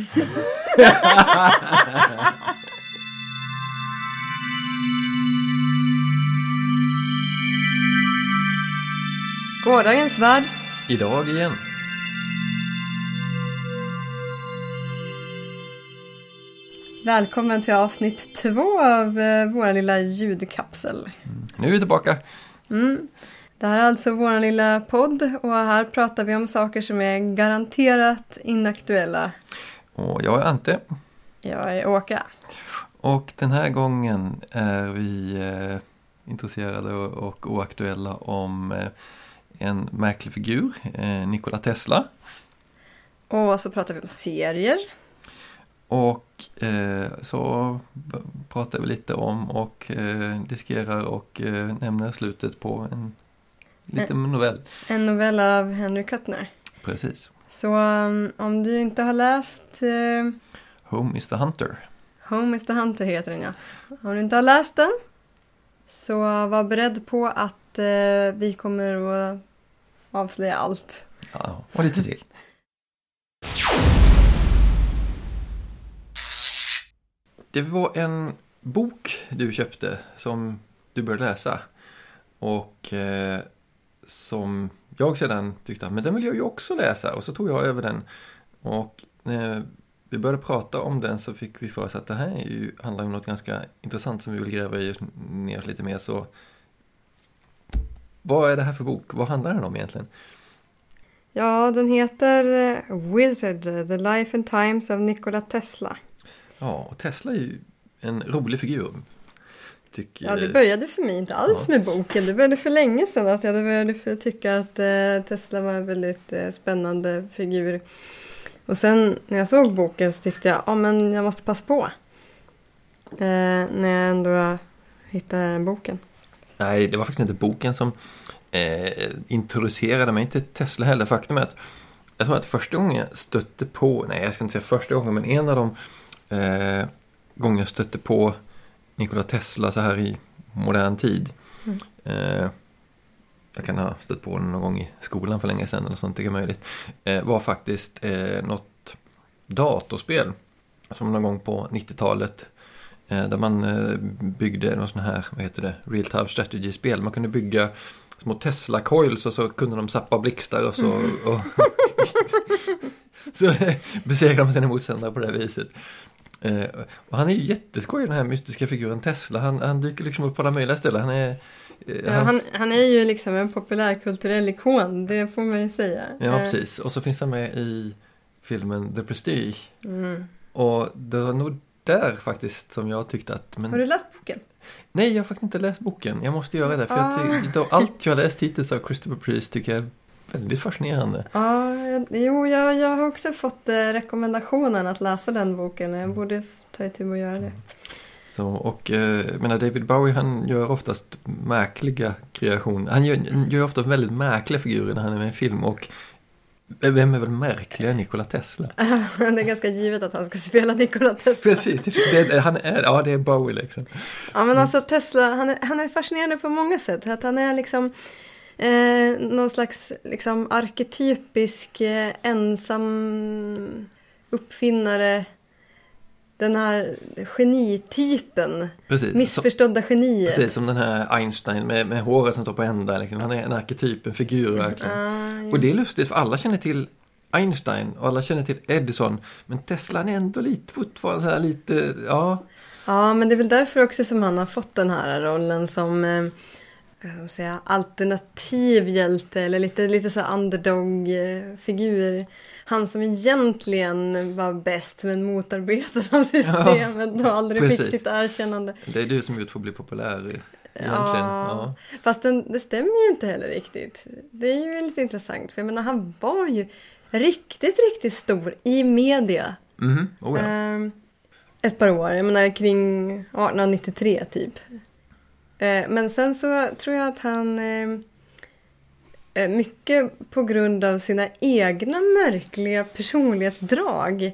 Gårdagens värld. Idag igen. Välkommen till avsnitt två av eh, vår lilla ljudkapsel. Nu är vi tillbaka. Mm. Det här är alltså vår lilla podd och här pratar vi om saker som är garanterat inaktuella. Och jag är Ante. Jag är Åka. Och den här gången är vi eh, intresserade och, och oaktuella om eh, en märklig figur, eh, Nikola Tesla. Och så pratar vi om serier. Och eh, så pratar vi lite om och eh, diskerar och eh, nämner slutet på en liten novell. En novell av Henry Kuttner. Precis. Så um, om du inte har läst eh, Home is the Hunter. Home is the Hunter heter den ja. Om du inte har läst den så var beredd på att eh, vi kommer att avslöja allt. Ja, och lite till. Det var en bok du köpte som du började läsa. Och eh, som jag sedan tyckte, men den vill jag ju också läsa. Och så tog jag över den. Och när vi började prata om den så fick vi för oss att det här är ju, handlar om något ganska intressant som vi vill gräva i ner oss lite mer. Så vad är det här för bok? Vad handlar den om egentligen? Ja, den heter eh, Wizard, The Life and Times of Nikola Tesla. Ja, och Tesla är ju en rolig figur. Tycker Ja, det började för mig inte alls Ja. med boken. Det började för länge sedan att jag började för tycka att eh, Tesla var en väldigt eh, spännande figur. Och sen när jag såg boken så tyckte jag, ja men jag måste passa på. Eh, när jag ändå hittade boken. Nej, det var faktiskt inte boken som eh, introducerade mig till Tesla heller. Faktum är att jag tror att första gången jag stötte på, nej jag ska inte säga första gången, men en av de gånger jag stötte på Nikola Tesla så här i modern tid. Mm. Eh, jag kan ha stött på honom någon gång i skolan för länge sedan eller sånt, det är möjligt. Eh, var faktiskt eh, något datorspel som någon gång på 90-talet Eh, Där man byggde någon sån här, vad heter det, real time strategy-spel. Man kunde bygga små Tesla coils och så kunde de zappa blixtar och så. Och så besegrade man sina motståndare på det viset. Eh, och han är ju jätteskoj den här mystiska figuren Tesla. Han, han dyker liksom upp på alla möjliga ställen. Han är... eh, Ja, han, hans- han är ju liksom en populärkulturell ikon, det får man ju säga. ja, Eh, precis. Och så finns han med i filmen The Prestige. Mm. Och det var nog där faktiskt som jag tyckte att... Men... Har du läst boken? Nej, jag har faktiskt inte läst boken. Jag måste göra det. För jag Ah. ty- då, allt jag har läst hittills av Christopher Priest tycker jag är väldigt fascinerande. Ja, jo, jag, jag har också fått eh, rekommendationen att läsa den boken. Jag borde ta itu med att göra det. Så, och eh, menar, David Bowie han gör oftast märkliga kreationer. Han gör, gör ofta väldigt märkliga figurer när han är med i en film. Och vem är väl märkligare än Nikola Tesla? det är ganska givet att han ska spela Nikola Tesla. Precis, det, det, han är, ja det är Bowie liksom. Ja, men alltså Tesla, han är, han är fascinerande på många sätt. Att han är liksom eh, någon slags liksom, arketypisk eh, ensam uppfinnare. Den här genitypen. Precis. Så, Missförstådda genier. precis som den här Einstein med, med håret som står på ända. Liksom. Han är en arketyp, en figur verkligen. Ah, ja. Och det är lustigt för alla känner till Einstein och alla känner till Edison. Men Tesla han är ändå lite fortfarande så här lite, ja. Ja, men det är väl därför också som han har fått den här rollen som eh, vad ska man säga, alternativ hjälte eller lite, lite så underdog-figur. Han som egentligen var bäst men motarbetad av systemet och aldrig fick precis. sitt erkännande. Det är du som för att bli populär egentligen. Ja. Ja. Fast den, det stämmer ju inte heller riktigt. Det är ju lite intressant för jag menar han var ju riktigt, riktigt stor i media. Mhm, oh ja. Ehm, ett par år, jag menar kring 1893 typ. Eh, men sen så tror jag att han, eh, eh, mycket på grund av sina egna märkliga personlighetsdrag,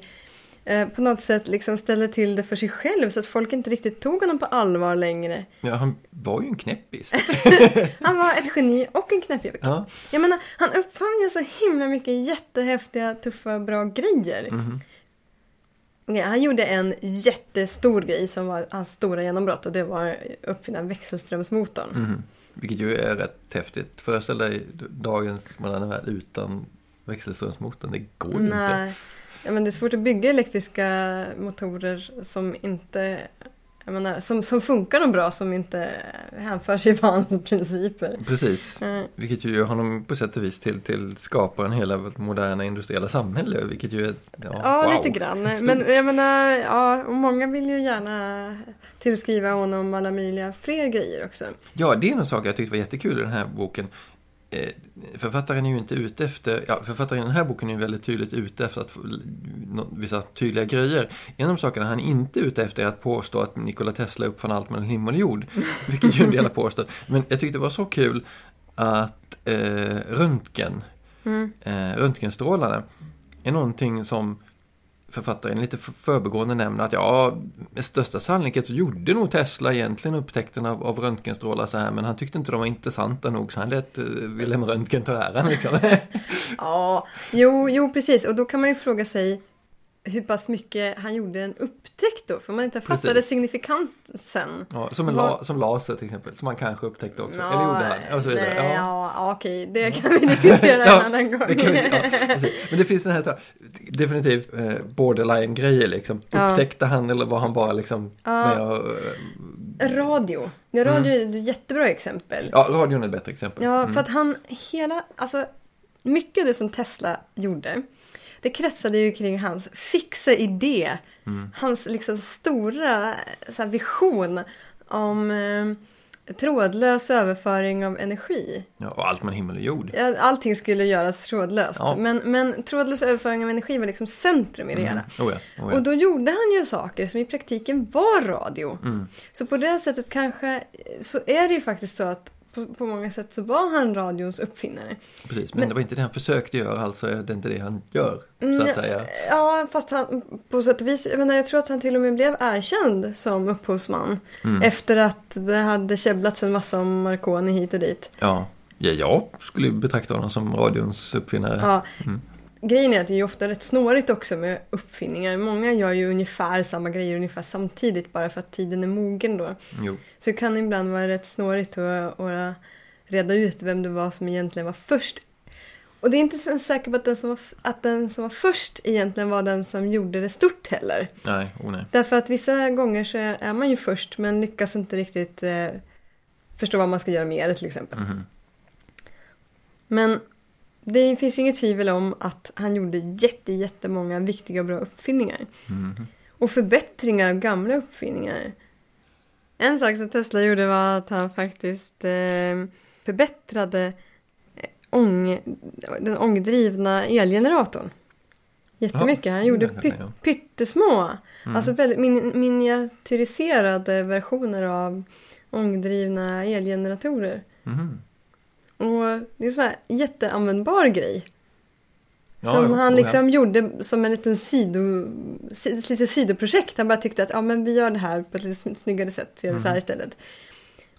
på något sätt liksom ställde till det för sig själv så att folk inte riktigt tog honom på allvar längre. ja, han var ju en knäppis. Han var ett geni och en knäppjävel. Ja. Jag menar, han uppfann ju så himla mycket jättehäftiga, tuffa, bra grejer. Mhm. Okej, han gjorde en jättestor grej som var hans stora genombrott och det var att uppfinna växelströmsmotorn. Mhm. Vilket ju är rätt häftigt. Föreställ dig dagens moderna värld utan växelströmsmotorn. Det går ju inte. Nej, ja, men det är svårt att bygga elektriska motorer som inte jag menar, som, som funkar nog bra som inte hänför sig till hans principer. Precis. Eh, Vilket ju gör honom på sätt och vis till, till skaparen hela vårt moderna industriella samhälle. Vilket ju är, ja, Ja, wow. lite grann. Men jag menar, ja, och många vill ju gärna tillskriva honom alla möjliga fler grejer också. Ja, det är en sak jag tyckte var jättekul i den här boken. Eh, författaren är ju inte ute efter, ja, författaren i den här boken är ju väldigt tydligt ute efter att vissa tydliga grejer. En av sakerna han inte är ute efter är att påstå att Nikola Tesla uppfann allt mellan himmel och jord. Vilket ju en del har påstått. Men jag tyckte det var så kul att eh, röntgen, Mm. eh, röntgenstrålarna är någonting som författaren lite förbegående förbigående nämner att ja, med största sannolikhet så gjorde nog Tesla egentligen upptäckten av, av röntgenstrålar så här men han tyckte inte de var intressanta nog så han lät eh, Wilhelm Röntgen ta äran liksom. Ja, jo, jo, precis. Och då kan man ju fråga sig hur pass mycket han gjorde en upptäckt då, för man inte fattade Precis. signifikansen. ja, som, en la, som laser till exempel, som han kanske upptäckte också. Eller gjorde han? Och så vidare. nej, Ja. ja, ja, okej, det kan vi diskutera Ja, en annan gång. Det ja. Men det finns den här definitivt eh, borderline-grejer liksom. Ja. Upptäckte han eller var han bara liksom Ja. med och, eh, Radio. Ja, radio är ett jättebra exempel. Mm. Ja, radion är ett bättre exempel. Ja, Mm. för att han hela, alltså mycket av det som Tesla gjorde, det kretsade ju kring hans fixa idé, Mm. hans liksom stora här, vision om eh, trådlös överföring av energi. Ja, och allt mellan himmel och jord. Ja, Allting skulle göras trådlöst, Ja. men, men trådlös överföring av energi var liksom centrum i det hela. Mm. Oh ja, oh. Och då gjorde han ju saker som i praktiken var radio. Mm. Så på det sättet kanske, så är det ju faktiskt så att på, på många sätt så var han radions uppfinnare. Precis, men, Men- det var inte det han försökte göra, alltså är det inte det han gör, så att säga. Ja, fast han på sätt och vis, jag, menar, jag tror att han till och med blev erkänd som upphovsman. Mm. Efter att det hade käbblats en massa om Marconi hit och dit. Ja. ja, jag skulle betrakta honom som radions uppfinnare. Ja. Mm. Grejen är att det är ju ofta rätt snårigt också med uppfinningar. Många gör ju ungefär samma grejer ungefär samtidigt bara för att tiden är mogen då. Jo, Så det kan ibland vara rätt snårigt att, att reda ut vem det var som egentligen var först. Och det är inte så säkert att den, som var, att den som var först egentligen var den som gjorde det stort heller. nej, oh nej. Därför att vissa gånger så är man ju först men lyckas inte riktigt eh, förstå vad man ska göra med det till exempel. Mhm. Men det finns ju inget tvivel om att han gjorde jätte, jättemånga viktiga och bra uppfinningar. Mhm. Och förbättringar av gamla uppfinningar. En sak som Tesla gjorde var att han faktiskt eh, förbättrade eh, ång, den ångdrivna elgeneratorn. Jättemycket. Han gjorde py, pyttesmå, Mm. alltså väldigt min, miniatyriserade versioner av ångdrivna elgeneratorer. Mhm. Och det är en sån här jätteanvändbar grej. Ja, som han oh ja. liksom gjorde som en liten sido, si- ett litet sidoprojekt. Han bara tyckte att ja, men vi gör det här på ett lite snyggare sätt. Så gör vi så här Mm. istället.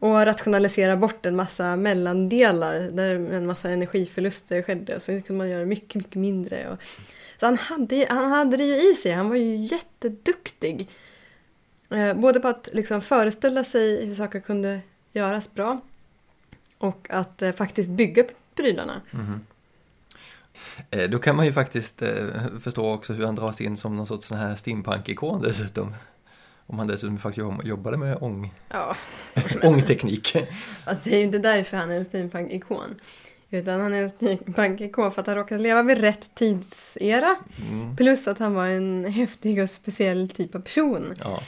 Och rationalisera bort en massa mellandelar där en massa energiförluster skedde. Och så kunde man göra mycket, mycket mindre. Och, så han hade, han hade det ju i sig. Han var ju jätteduktig. Eh, både på att liksom föreställa sig hur saker kunde göras bra. Och att eh, faktiskt bygga prylarna. Mhm. Eh, Då kan man ju faktiskt eh, förstå också hur han dras in som någon sorts sån här steampunk-ikon dessutom. Om han dessutom faktiskt jobb- jobbade med ång, Ja, ångteknik. Alltså det är ju inte därför han är en steampunk-ikon. Utan han är en steampunk-ikon för att han råkade leva vid rätt tidsera. Mm. Plus att han var en häftig och speciell typ av person. Ja.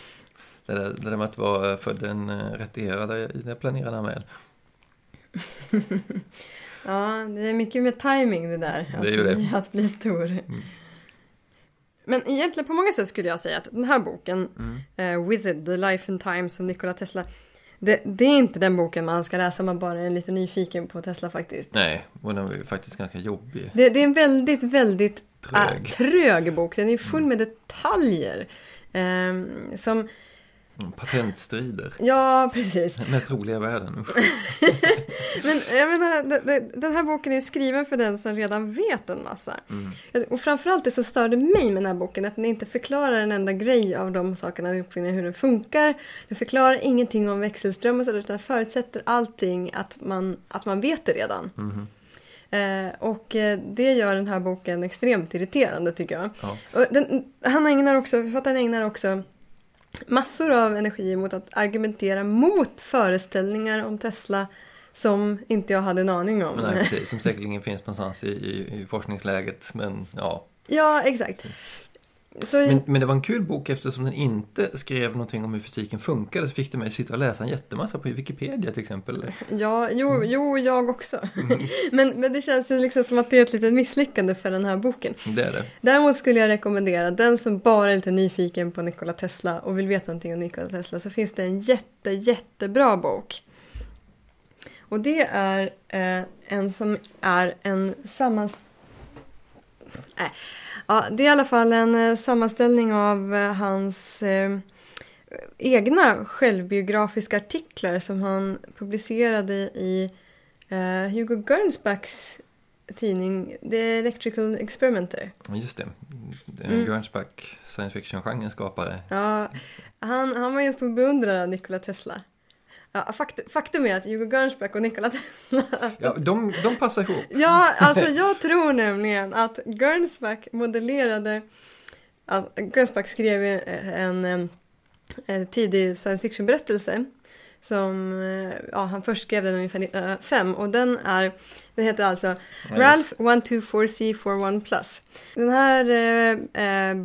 Det där, det där med att vara född en eh, rätt era, det, det planerade han med. Ja, det är mycket med timing det där. Att, Det är ju det. Att bli stor. Men egentligen på många sätt skulle jag säga att den här boken, Mm. eh, Wizard, The Life and Times of Nikola Tesla. Det, det är inte den boken man ska läsa om man bara är lite nyfiken på Tesla faktiskt. Nej, och den var ju faktiskt ganska jobbig. Det, det är en väldigt, väldigt Trög. äh, trög bok. Den är full med detaljer. ehm, som Mm, Patentstrider. Ja, precis. Den mest roliga i världen. Men jag menar, den här boken är ju skriven för den som redan vet en massa. Mm. Och framförallt det som störde mig med den här boken, att den inte förklarar en enda grej av de sakerna den uppfinner, hur den funkar. Den förklarar ingenting om växelström och sådär, utan förutsätter allting att man, att man vet det redan. Mhm. Eh, och eh, det gör den här boken extremt irriterande tycker jag. Ja. Den, han ägnar också, författaren ägnar också massor av energi mot att argumentera mot föreställningar om Tesla som inte jag hade en aning om. Nej, precis, som säkerligen finns någonstans i, i, i forskningsläget. Men ja. Ja, exakt. Så, Men, men det var en kul bok eftersom den inte skrev någonting om hur fysiken funkade. Så fick det mig att sitta och läsa en jättemassa på Wikipedia till exempel. ja, jo, Mm. jo, jag också. men, men det känns ju liksom som att det är ett litet misslyckande för den här boken. Det är det. Däremot skulle jag rekommendera den som bara är lite nyfiken på Nikola Tesla och vill veta någonting om Nikola Tesla så finns det en jätte, jättebra bok. Och det är eh, en som är en sammans... Nej. Ja, det är i alla fall en eh, sammanställning av eh, hans eh, egna självbiografiska artiklar som han publicerade i eh, Hugo Gernsbacks tidning The Electrical Experimenter. Just det. det Mm. Gernsback, science fiction-genrens skapare. Ja, han, han var ju en stor beundrare av Nikola Tesla. Ja, faktum, faktum är att Hugo Gernsback och Nikola Tesla... Ja, de, de passar ihop. Ja, alltså jag tror nämligen att Gernsback modellerade... Alltså, Gernsback skrev ju en, en, en tidig science fiction-berättelse. Som, eh, ja, han först skrev den ungefär 1905 och den är, den heter alltså Ralph 124C41 Plus. Den här eh, eh,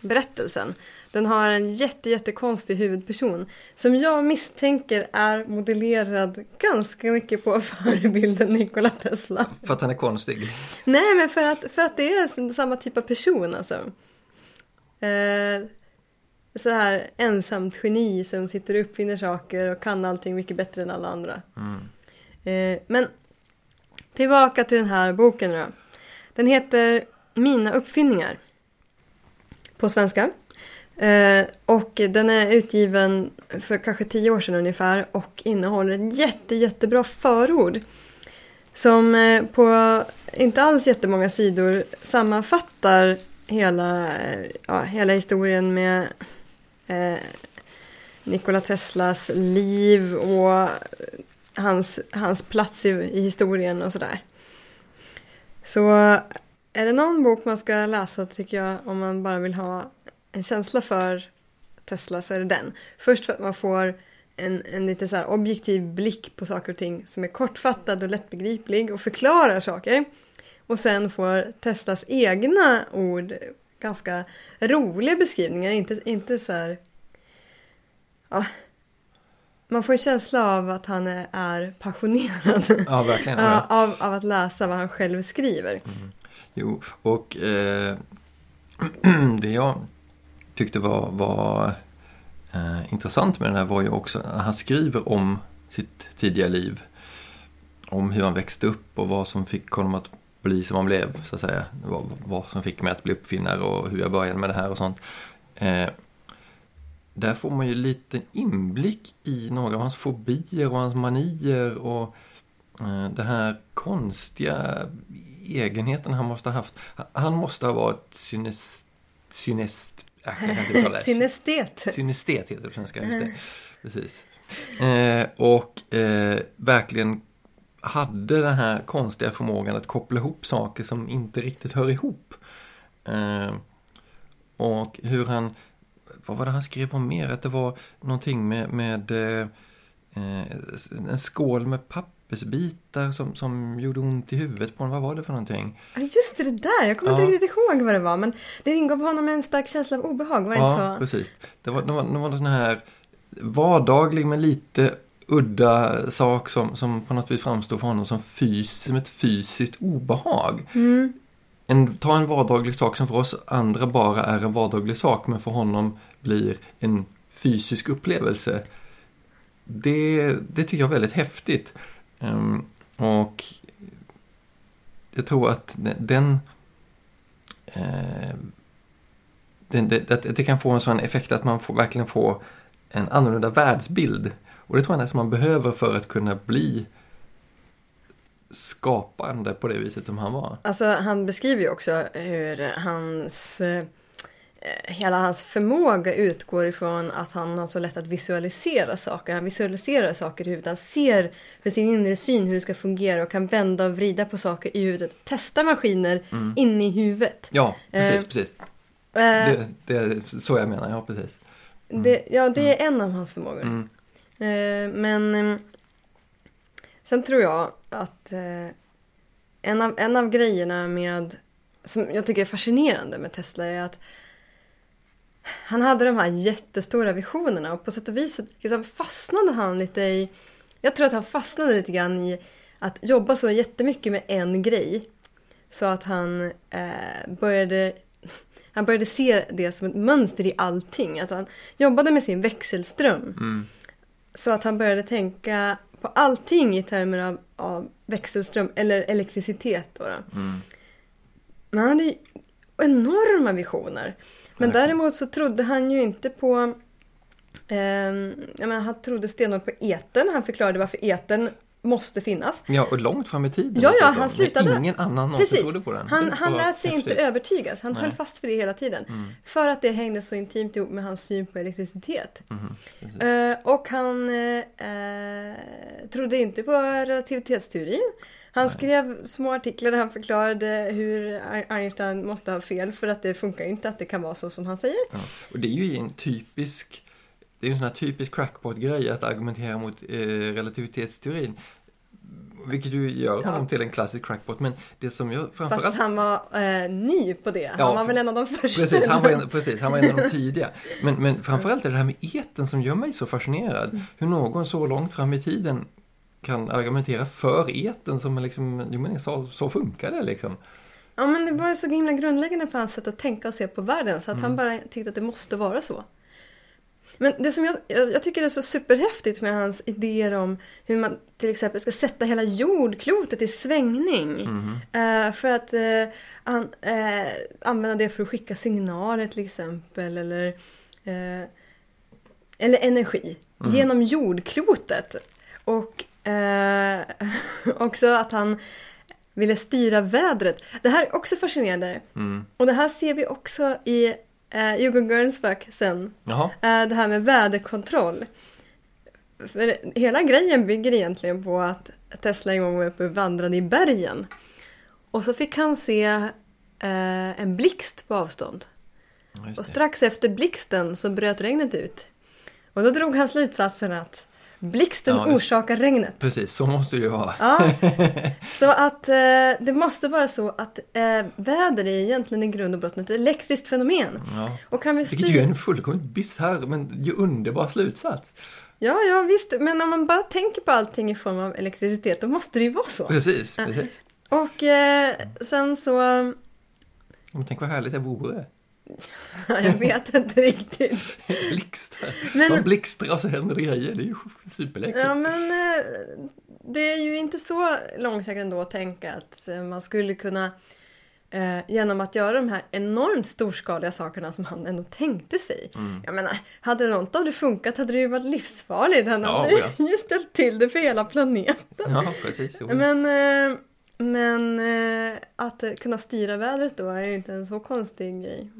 berättelsen den har en jätte, jättekonstig huvudperson som jag misstänker är modellerad ganska mycket på förebilden Nikola Tesla. För att han är konstig. Nej, men för att, för att det är samma typ av person alltså. Eh, så här ensamt geni som sitter och uppfinner saker och kan allting mycket bättre än alla andra. Mm. Eh, men tillbaka till den här boken då. Den heter Mina uppfinningar. På svenska. Eh, och den är utgiven för kanske tio år sedan ungefär och innehåller ett jätte, jättebra förord. Som eh, på inte alls jättemånga sidor sammanfattar hela, eh, ja, hela historien med eh, Nikola Teslas liv och hans, hans plats i, i historien och sådär. Så eh, är det någon bok man ska läsa tycker jag om man bara vill ha en känsla för Tesla så är det den. Först för att man får en, en lite så här objektiv blick på saker och ting som är kortfattad och lättbegriplig och förklarar saker. Och sen får Teslas egna ord ganska roliga beskrivningar, inte, inte så här... Ja, man får en känsla av att han är, är passionerad Ja, verkligen. Ja, av, av att läsa vad han själv skriver. Jo, och eh, det jag tyckte var, var eh, intressant med den här var ju också att han skriver om sitt tidiga liv. Om hur han växte upp och vad som fick honom att bli som han blev, så att säga. Vad, vad som fick mig att bli uppfinnare och hur jag började med det här och sånt. Eh, där får man ju lite inblick i några av hans fobier och hans manier och eh, det här konstiga egenheten han måste ha haft. Han måste ha varit synest... synest det. Synestet. Synestet heter det på svenska, just det. Precis. Eh, och eh, verkligen hade den här konstiga förmågan att koppla ihop saker som inte riktigt hör ihop. Eh, och hur han, vad var det han skrev om mer? Att det var någonting med, med eh, eh, en skål med pappersbitar som, som gjorde ont i huvudet på honom. Vad var det för någonting? Ja, just det, det där. Jag kommer Ja. inte riktigt ihåg vad det var. Men det ingav honom en stark känsla av obehag. Var det Ja, inte så? precis. Det var, det var, det var en sån här vardaglig men lite udda sak som, som på något vis framstår för honom som, fys, som ett fysiskt obehag. Mm. En, ta en vardaglig sak som för oss andra bara är en vardaglig sak men för honom blir en fysisk upplevelse. Det, det tycker jag är väldigt häftigt. Ehm, och jag tror att den- eh, den det, det, det, kan få en sån effekt att man får, verkligen får en annorlunda världsbild. Och det tror jag nästan man behöver för att kunna bli skapande på det viset som han var. Alltså han beskriver ju också hur hans eh, hela hans förmåga utgår ifrån att han har så lätt att visualisera saker. Han visualiserar saker i huvudet. Han ser för sin inre syn hur det ska fungera och kan vända och vrida på saker i huvudet. Testa maskiner mm. inne i huvudet. Ja, precis. Eh, precis. Eh, det, är så jag menar, ja precis. Mm. Det, ja, det är mm. en av hans förmågor. Mm. Eh, men eh, sen tror jag att eh, en, av, en av grejerna med som jag tycker är fascinerande med Tesla är att han hade de här jättestora visionerna och på sätt och vis liksom fastnade han lite i... Jag tror att han fastnade lite grann i att jobba så jättemycket med en grej. Så att han eh, började han började se det som ett mönster i allting. Att han jobbade med sin växelström. Mm. Så att han började tänka på allting i termer av, av växelström eller elektricitet. Då, då. Mm. Men han hade ju enorma visioner. Men däremot så trodde han ju inte på... Eh, jag menar, han trodde stenhårt på eten. Han förklarade varför eten måste finnas. Ja, och långt fram i tiden. Ja, ja, han slutade. ingen annan någonsin trodde på den. Han, han lät sig häftigt. inte övertygas. Han Nej. höll fast för det hela tiden. Mm. För att det hängde så intimt ihop med hans syn på elektricitet. Mm, uh, och han uh, trodde inte på relativitetsteorin. Han skrev små artiklar där han förklarade hur Einstein måste ha fel för att det funkar inte att det kan vara så som han säger. Ja. Och det är ju en typisk det är en sån här typisk crackpot-grej att argumentera mot eh, relativitetsteorin. Vilket ju gör honom till en klassisk crackpot. Men det som jag framförallt... Fast han var eh, ny på det. Han ja, var väl en av de första. Precis, han var en, precis, han var en av de tidiga. Men, men framförallt är det här med eten som gör mig så fascinerad. Mm. Hur någon så långt fram i tiden kan argumentera för eten som liksom, jo men så, så funkar det liksom. Ja men det var ju så himla grundläggande för hans sätt att tänka och se på världen så att mm. han bara tyckte att det måste vara så. Men det som jag, jag, tycker är så superhäftigt med hans idéer om hur man till exempel ska sätta hela jordklotet i svängning. Mm. Uh, för att uh, an, uh, använda det för att skicka signaler till exempel. Eller, eller energi. Mm. Genom jordklotet. Och också att han ville styra vädret. Det här är också fascinerande. Mm. Och det här ser vi också i eh, Hugo Gernsback sen. Eh, det här med väderkontroll. För hela grejen bygger egentligen på att Tesla en gång var uppe och vandrade i bergen. Och så fick han se eh, en blixt på avstånd. Och strax efter blixten så bröt regnet ut. Och då drog han slutsatsen att Blixten ja, orsakar regnet. Precis, så måste det ju vara. Ja. Så att eh, det måste vara så att eh, väder är egentligen i grund och botten ett elektriskt fenomen. Ja. Och kan vi styr... Vilket ju är en fullkomligt bisarr men ju underbar slutsats. Ja, ja visst. Men om man bara tänker på allting i form av elektricitet, då måste det ju vara så. Precis, precis. Och eh, sen så... Men tänk vad härligt det vore. jag vet inte riktigt. Blixtar. Men, Man blixtrar och så händer det grejer. Det är ju superläckert. Ja, men eh, det är ju inte så långsökt ändå att tänka att eh, man skulle kunna eh, genom att göra de här enormt storskaliga sakerna som han ändå tänkte sig. Mm. Jag menar, hade något av det funkat hade det ju varit livsfarligt. Han ja, hade ja. ju ställt till det för hela planeten. Ja, precis. Jo. Men, men att kunna styra vädret då är ju inte en så konstig grej.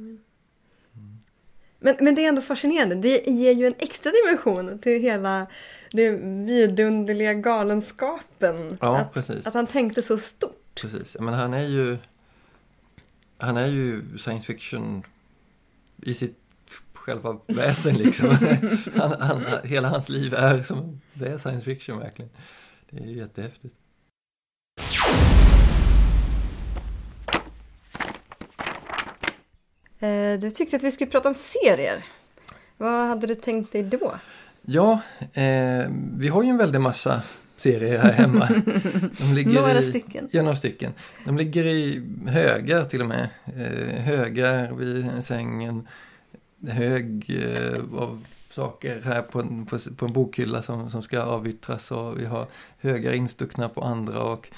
Men, men det är ändå fascinerande. Det ger ju en extra dimension till hela den vidunderliga galenskapen. Ja, att, precis. att han tänkte så stort. Precis. Men han är ju han är ju science fiction i sitt själva väsen liksom. han, han, hela hans liv är som, det är science fiction verkligen. Det är ju jättehäftigt. Du tyckte att vi skulle prata om serier. Vad hade du tänkt dig då? Ja, eh, vi har ju en väldig massa serier här hemma. De ligger några i, stycken. Ja, några stycken. De ligger i högar till och med. Eh, högar vid sängen. Hög eh, av saker här på en, på, på en bokhylla som, som ska avyttras och vi har högar instuckna på andra och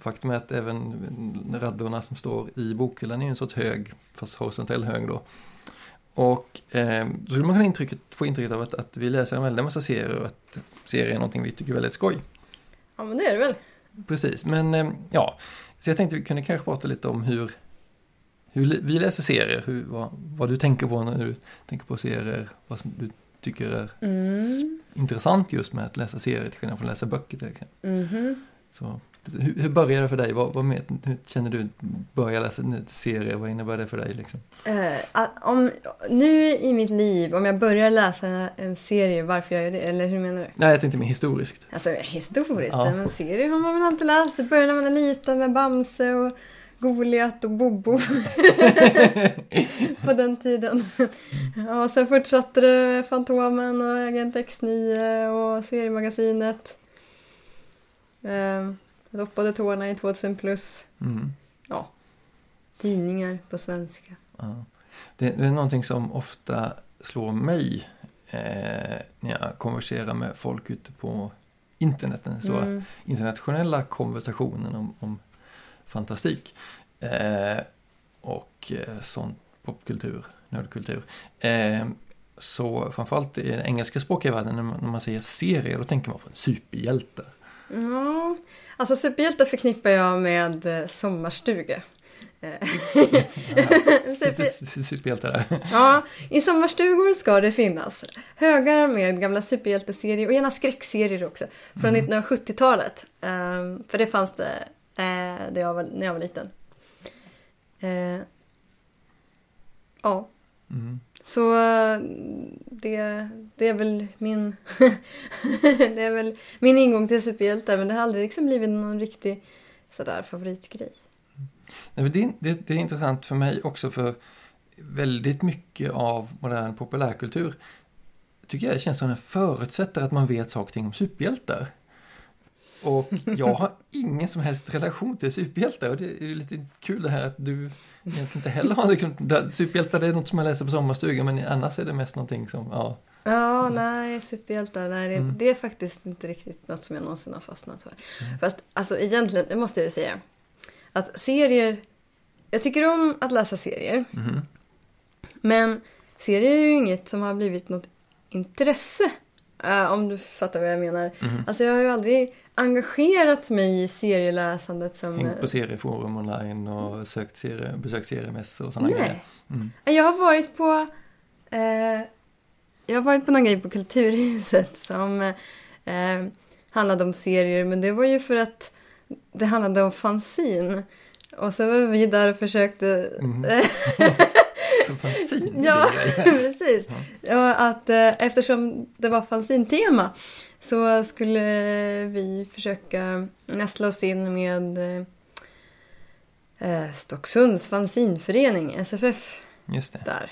faktum är att även raddorna som står i bokhyllan är en sorts hög, fast horisontell hög då. Och eh, då skulle man kunna intrycket, få intrycket av att, att vi läser en väldig massa serier och att serier är någonting vi tycker är väldigt skoj. Ja, men det är det väl. Precis, men eh, ja. Så jag tänkte vi kunde kanske prata lite om hur, hur vi läser serier, hur, vad, vad du tänker på när du tänker på serier, vad som du tycker är Mm. intressant just med att läsa serier till skillnad från att läsa böcker till exempel. Mhm. Så, hur, hur började det för dig? Vad, vad med, hur känner du börja läsa en serie? Vad innebär det för dig? Liksom? Eh, om, nu i mitt liv, om jag börjar läsa en serie, varför gör jag det? Eller hur menar du? Nej, jag tänkte mer historiskt. Alltså historiskt, Ja. men serier har man väl alltid läst. Det började när man är liten med Bamse och Goliat och Bobo. På den tiden. Ja, och sen fortsatte det med Fantomen och Agent X9 och Seriemagasinet. Eh, doppade tårna i 2000 plus. Mm. Tidningar på svenska. Ja. Det, det är någonting som ofta slår mig eh, när jag konverserar med folk ute på internet. Den stora Mm. internationella konversationen om, om fantastik. Eh, och eh, sån popkultur, nördkultur. Eh, så framförallt i den engelska språkiga världen när man, när man säger serier då tänker man på superhjältar. Ja, alltså superhjältar förknippar jag med eh, sommarstuga. Eh, Super, Lite superhjältar där. ja, I sommarstugor ska det finnas högar med gamla superhjälteserier och gärna skräckserier också. Från 1970-talet. Ehm, för det fanns det eh, det jag var, när jag var liten. Eh, ja, Mm så eh, det, det är väl min det är väl min ingång till superhjältar men det har aldrig liksom blivit någon riktig sådär favoritgrej. Nej, men det, det, det är intressant för mig också för väldigt mycket av modern populärkultur tycker jag känns som den förutsätter att man vet saker och ting om superhjältar. Och jag har ingen som helst relation till superhjältar och det är ju lite kul det här att du egentligen inte heller har liksom, superhjältar det är något som man läser på sommarstugan men annars är det mest någonting som, ja. Ja, nej, superhjältar, nej, det, Mm. det är faktiskt inte riktigt något som jag någonsin har fastnat för. Fast alltså egentligen, det måste jag ju säga, att serier, jag tycker om att läsa serier, mhm. men serier är ju inget som har blivit något intresse. Eh, om du fattar vad jag menar. Mhm. Alltså jag har ju aldrig engagerat mig i serieläsandet som... Hängt på serieforum online och sökt serie, besökt seriemässor och sådana grejer. Mm. Jag har varit på... Eh, jag har varit på någon grej på Kulturhuset som eh, handlade om serier. Men det var ju för att det handlade om fanzin. Och så var vi där och försökte... Mhm. Fanzin, ja, precis. Ja, att, eh, eftersom det var fanzintema så skulle vi försöka nästla oss in med eh, Stocksunds fanzinförening, SFF. Just det. där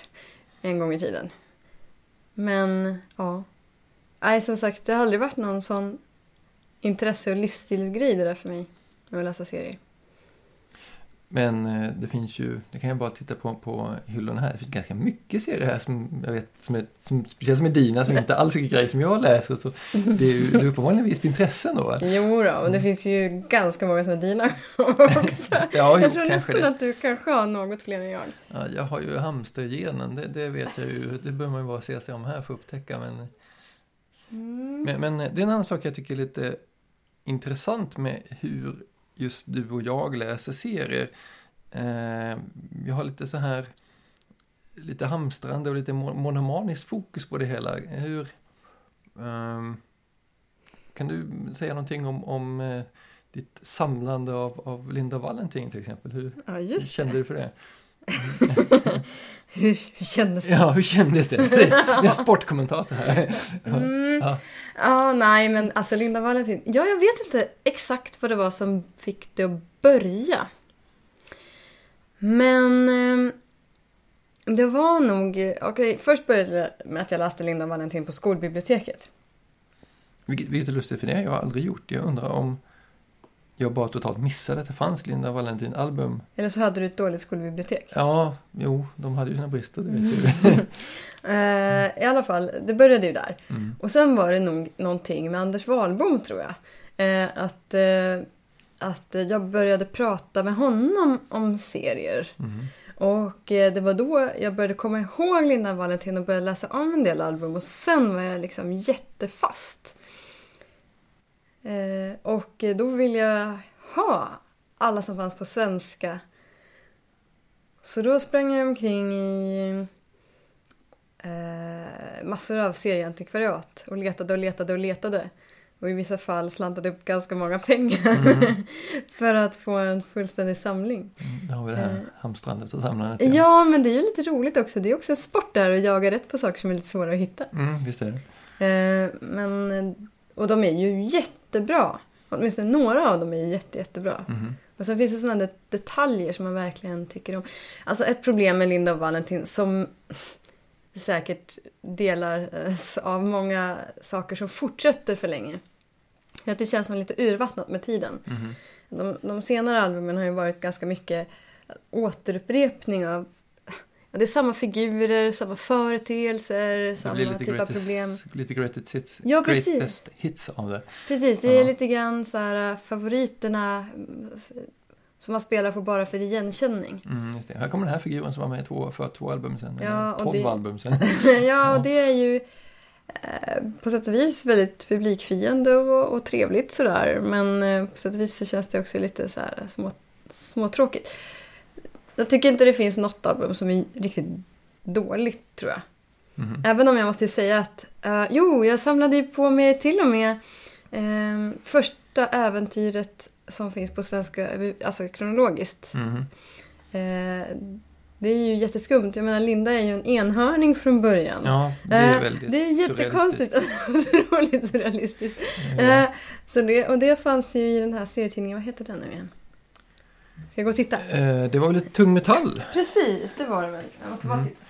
en gång i tiden. Men ja. Nej, som sagt, det har aldrig varit någon sån intresse och livsstilsgrej det där för mig. Att läsa serier. Men eh, det finns ju, det kan jag bara titta på, på hyllorna här, det finns ganska mycket serier här som jag vet, som är, som, speciellt med dina, som inte alls är grejer som jag läser. Så det är ju det är uppenbarligen visst intresse då. Jo då, och det finns ju ganska många som är dina också. Ja, jo, jag tror nästan det. att du kanske har något fler än jag. Ja, jag har ju hamstergenen, det, det vet jag ju. Det behöver man ju bara se sig om här för att upptäcka. Men, Mm. men, men det är en annan sak jag tycker är lite intressant med hur just du och jag läser serier. Eh, vi har lite så här lite hamstrande och lite mo- monomaniskt fokus på det hela. Hur ehm, kan du säga någonting om, om eh, ditt samlande av, av Linda Valentin till exempel? Hur, Ja, hur kände det. du för det? Hur, hur kändes det? Ja, hur kändes det? Vi har sportkommentator här. Mm. Ja. Ja, nej, men alltså Linda Valentin. Ja, jag vet inte exakt vad det var som fick det att börja. Men eh, det var nog... Okej, först började det med att jag läste Linda Valentin på skolbiblioteket. Vilket, vilket är lustigt för det har jag aldrig gjort. Jag undrar om jag bara totalt missade att det fanns Linda Valentin-album. Eller så hade du ett dåligt skolbibliotek. Ja, jo, de hade ju sina brister, det vet ju. Eh, I alla fall, det började ju där. Mm. Och sen var det nog någonting med Anders Wahlbom tror jag. Eh, att, eh, att jag började prata med honom om serier. Mm. Och det var då jag började komma ihåg Linda Valentin och började läsa om en del album och sen var jag liksom jättefast. Eh, och då ville jag ha alla som fanns på svenska. Så då sprang jag omkring i eh, massor av serieantikvariat och letade och letade och letade. Och i vissa fall slantade upp ganska många pengar Mm. för att få en fullständig samling. Mm, Då har vi det här Eh. hamstrandet och samlandet. igen. Ja, men det är ju lite roligt också. Det är också en sport där att jaga rätt på saker som är lite svåra att hitta. Mm, visst är det. Eh, men, och de är ju jättebra. Åtminstone några av dem är jätte, jättebra. Mhm. Och så finns det sådana det- detaljer som man verkligen tycker om. Alltså ett problem med Linda och Valentin som säkert delar eh, av många saker som fortsätter för länge. Att det känns som lite urvattnat med tiden. Mhm. De, de senare albumen har ju varit ganska mycket återupprepning av det är samma figurer, samma företeelser, samma typ av problem. greatest, lite greatest hits, Ja, precis. greatest hits av det. Precis, det är Ja. lite grann så här äh, favoriterna f- som man spelar på bara för igenkänning. Mm. Här kommer den här figuren som var med två, för två album sen. Ja, tolv det- album sen. ja, och det är ju eh, på sätt och vis väldigt publikfiende och, och trevligt sådär. Men eh, på sätt och vis så känns det också lite så här små, småtråkigt. Jag tycker inte det finns något album som är riktigt dåligt tror jag. Mhm. Även om jag måste säga att, eh, jo, jag samlade ju på mig till och med eh, första äventyret som finns på svenska, alltså kronologiskt. Mhm. Eh, det är ju jätteskumt. Jag menar, Linda är ju en enhörning från början. Ja, det är Eh, väldigt det är jättekonstigt. Otroligt surrealistiskt. Ja. Så det, och det fanns ju i den här serietidningen, vad heter den nu igen? Ska jag gå och titta? Eh, det var väl lite tung metall. Precis, det var det väl. Jag måste bara Mm. titta.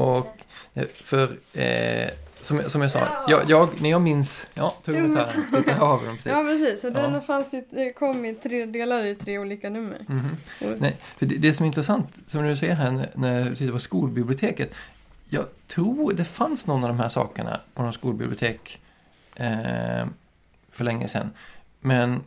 Och eh, för, eh, som, som jag sa, Ja. jag, jag, när jag minns, ja, tung Tung metall, titta här har vi dem precis. Ja, precis. Så Ja. den fanns i, det kom i tre delar i tre olika nummer. Mhm. Och- Nej, för det, det som är intressant, som du ser här när- när du tittar på skolbiblioteket. Jag tror det fanns någon av de här sakerna på någon skolbibliotek eh, för länge sedan. Men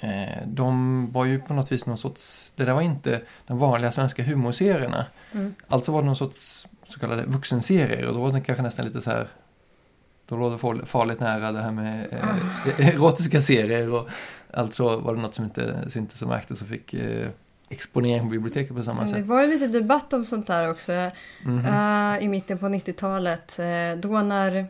eh, de var ju på något vis någon sorts, det där var inte de vanliga svenska humorserierna. Mm. Alltså var det någon sorts så kallade vuxenserier och då var det kanske nästan lite så här då låg det far- farligt nära det här med eh, erotiska serier och alltså var det något som inte syntes och märktes och fick eh, exponering på biblioteket på samma Men det sätt. var ju lite debatt om sånt där också. Mhm. eh, I mitten på 90-talet. eh, då när...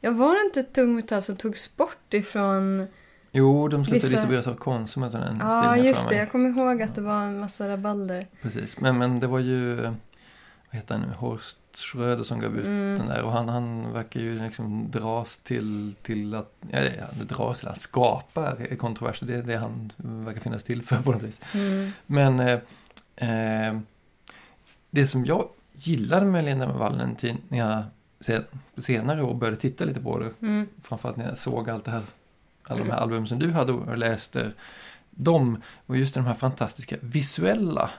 Ja, var det inte tung metall som togs bort ifrån... Jo, de slutade vissa- distribueras av Konsum den Ja, just det. Jag kommer ihåg att det var en massa rabalder. Precis, men, men det var ju, vad heter han nu, Horst Schröder som gav ut Mm. den där och han, han verkar ju liksom dras till, till att, ja, ja, det dras till att skapa kontroverser, det är det han verkar finnas till för på något vis. Mm. Men eh, eh, det som jag gillade med Linda med Valentin när jag senare år började titta lite på det, Mm. framförallt när jag såg allt det här, alla de här album som du hade och läste, de var just de här fantastiska visuella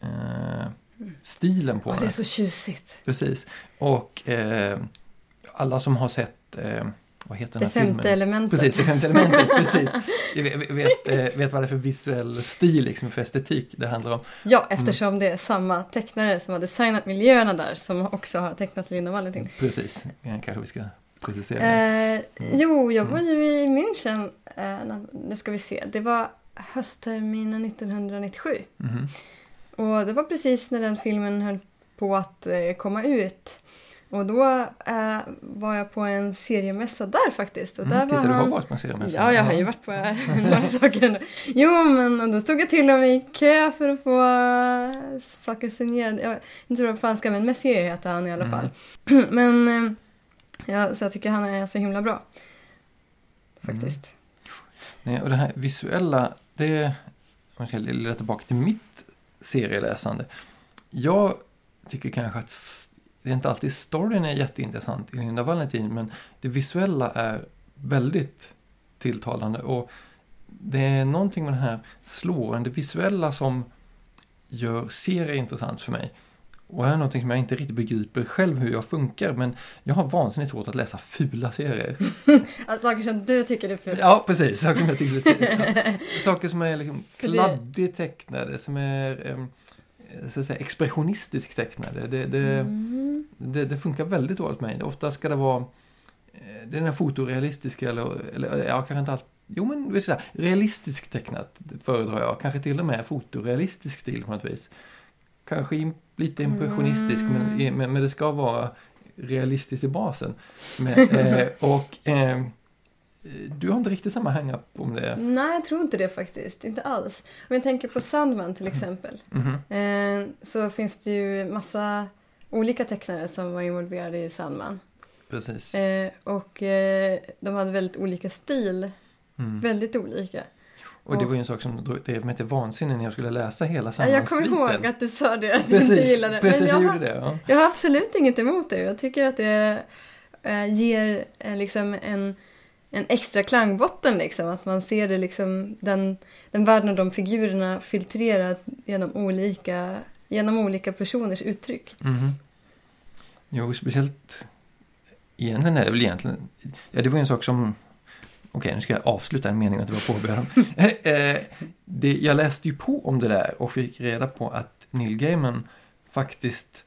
eh, stilen på Åh, det är så tjusigt. Precis. Och eh, alla som har sett, eh, vad heter den Det här femte filmen? elementet. Precis, det femte elementet, precis. Vet, vet, eh, vet vad det är för visuell stil, liksom, för estetik det handlar om. Ja, eftersom det är samma tecknare som har designat miljöerna där som också har tecknat Linda Valentin. Precis, kanske vi ska precisera. det. Eh, jo, jag var ju i München. Eh, nu ska vi se. Det var höstterminen 1997. Mhm. Och det var precis när den filmen höll på att eh, komma ut. Och då eh, var jag på en seriemässa där faktiskt. Och där Mm, var titta, du har han... varit på en seriemässa. Ja, jag har ju varit på några saker ändå. Jo, men och då stod jag till och med i kö för att få eh, saker signerade. Jag tror på franska, men Messier heter han i alla Mm. fall. Men eh, ja, så jag tycker han är så himla bra. Faktiskt. Mm. Nej, och det här visuella, det... Om jag ska leda tillbaka till mitt serieläsande. Jag tycker kanske att det är inte alltid storyn är jätteintressant i Linda Valentin, men det visuella är väldigt tilltalande. Och det är någonting med det här slående visuella som gör serier intressant för mig. Och här är någonting som jag inte riktigt begriper själv hur jag funkar, men jag har vansinnigt svårt att läsa fula serier. Alltså, saker som du tycker är fult. Ja, precis. Saker som jag tycker är ja. Saker som är liksom kladdigt tecknade, som är... så att säga, expressionistiskt tecknade. Det, det, Mm. det, det funkar väldigt dåligt med mig. Ofta ska det vara eh, det är den här fotorealistiska eller, eller ja, kanske inte allt. Jo, men visst, realistiskt tecknat föredrar jag. Kanske till och med fotorealistisk stil på något vis. Kanske lite impressionistisk, Mm. men, men, men det ska vara realistiskt i basen. Men, eh, och eh, du har inte riktigt samma hang-up om det. Nej, jag tror inte det faktiskt. Inte alls. Om jag tänker på Sandman till exempel. Mhm. Eh, så finns det ju massa olika tecknare som var involverade i Sandman. Precis. Eh, och eh, de hade väldigt olika stil. Mm. Väldigt olika. Och det var ju en sak som drev mig till vansinne när jag skulle läsa hela Ja, jag kommer sammansviten. ihåg att du sa det, att du inte Precis, gillade det. precis Men jag jag, gjorde det. Ja. jag har absolut inget emot det. Jag tycker att det eh, ger eh, liksom en, en extra klangbotten. Liksom. Att man ser det liksom, den, den världen och de figurerna filtrerat genom olika, genom olika personers uttryck. Mhm. Jo, speciellt... Egentligen är det väl egentligen... Ja, det var ju en sak som... Okej, nu ska jag avsluta en mening och inte vara påbörjad. Eh, det, jag läste ju på om det där och fick reda på att Neil Gaiman faktiskt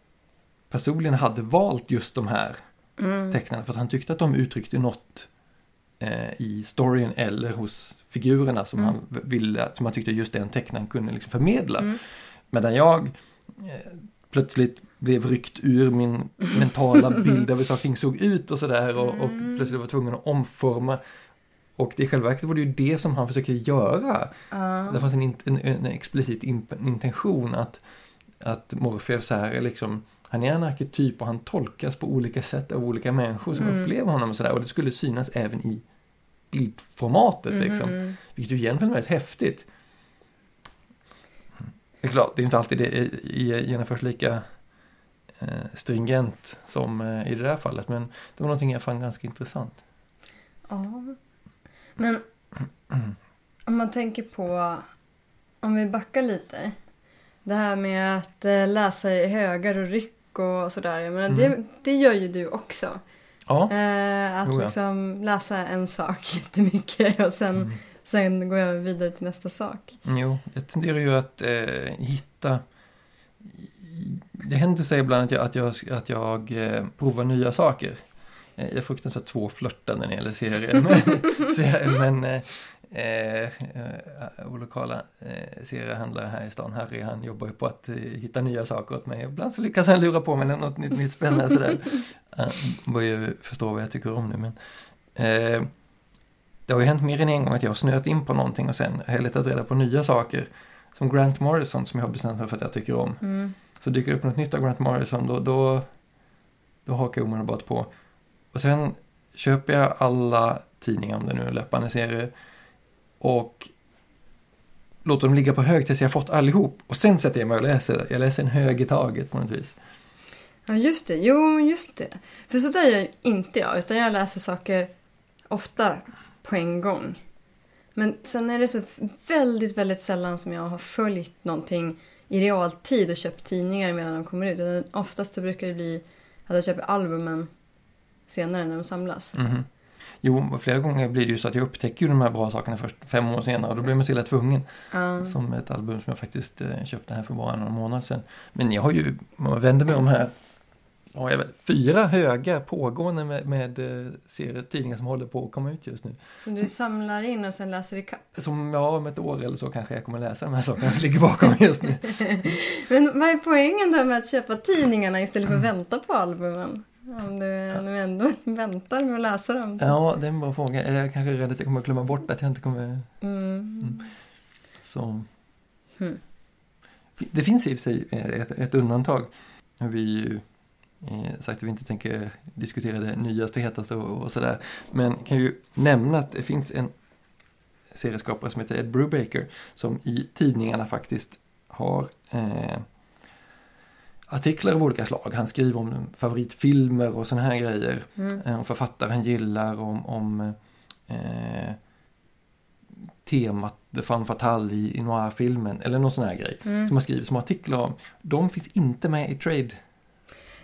personligen hade valt just de här Mm. tecknarna för att han tyckte att de uttryckte något eh, i storyn eller hos figurerna som, Mm. han ville, som han tyckte just den tecknaren kunde liksom förmedla. Mm. Medan jag eh, plötsligt blev ryckt ur min mentala bild av hur saker såg ut och sådär och, och Mm. plötsligt var tvungen att omforma. Och det i själva verket var det ju det som han försökte göra. Ja. Det fanns en, en, en explicit imp- intention att, att Morpheus här är liksom han är en arketyp och han tolkas på olika sätt av olika människor som Mm. upplever honom och sådär. Och det skulle synas även i bildformatet liksom. Mhm. Vilket ju egentligen är väldigt häftigt. Det är klart, det är ju inte alltid det genomförs lika eh, stringent som eh, i det där fallet. Men det var någonting jag fann ganska intressant. Ja. Men om man tänker på, om vi backar lite. Det här med att eh, läsa i högar och ryck och sådär. Jag menar, det, Mm. det gör ju du också. Ja. Eh, att Jo, ja. liksom läsa en sak jättemycket och sen, Mm. sen gå över vidare till nästa sak. Jo, jag tenderar ju att eh, hitta... Det händer sig ibland att jag, att jag, att jag eh, provar nya saker. Eh, Jag är fruktansvärt tvåflörtad när det gäller serier. Men, serier, men eh, eh, vår lokala eh, seriehandlare här i stan, Harry, han jobbar ju på att eh, hitta nya saker åt mig. Ibland så lyckas han lura på mig något nytt, nytt spännande sådär. Han börjar förstå vad jag tycker om nu. Men, eh, det har ju hänt mer än en gång att jag har snöat in på någonting och sen har jag letat reda på nya saker. Som Grant Morrison som jag har bestämt mig för att jag tycker om. Mm. Så dyker det upp något nytt av Grant Morrison då, då, då hakar jag omedelbart på. Och sen köper jag alla tidningar, om det nu är löpande serier. Och låter dem ligga på hög tills jag har fått allihop. Och sen sätter jag mig och läser. Jag läser en hög i taget på något vis. Ja, just det. Jo, just det. För så där gör inte jag. Utan jag läser saker ofta på en gång. Men sen är det så väldigt, väldigt sällan som jag har följt någonting i realtid och köpt tidningar medan de kommer ut. Utan oftast så brukar det bli att jag köper albumen senare när de samlas. Mhm. Jo, flera gånger blir det ju så att jag upptäcker de här bra sakerna först fem år senare. Och då blir man så illa tvungen. Ja. Som ett album som jag faktiskt eh, köpte här för bara några månader sedan. Men jag har ju, om man vänder mig om här, så har jag väl fyra högar pågående med, med eh, serietidningar som håller på att komma ut just nu. Som du samlar in och sen läser i kapp. Som ja, om ett år eller så kanske jag kommer läsa de här sakerna som ligger bakom just nu. Men vad är poängen då med att köpa tidningarna istället för att vänta på albumen? Om du, du ändå väntar med att läsa dem. Ja, det är en bra fråga. Är jag kanske rädd att jag kommer glömma bort att jag inte kommer... Mm. Så... Hmm. Det finns i och för sig ett, ett undantag. Nu har vi ju eh, sagt att vi inte tänker diskutera det nyaste, hetaste och, och sådär. Men kan ju nämna att det finns en serieskapare som heter Ed Brubaker som i tidningarna faktiskt har eh, artiklar av olika slag. Han skriver om favoritfilmer och sådana här grejer. Mm. Eh, Om författare han gillar, om, om eh, temat The Femme Fatale i, i noir-filmen eller någon sån här grej. Mm. Som har skrivit små artiklar om. De finns inte med i trade.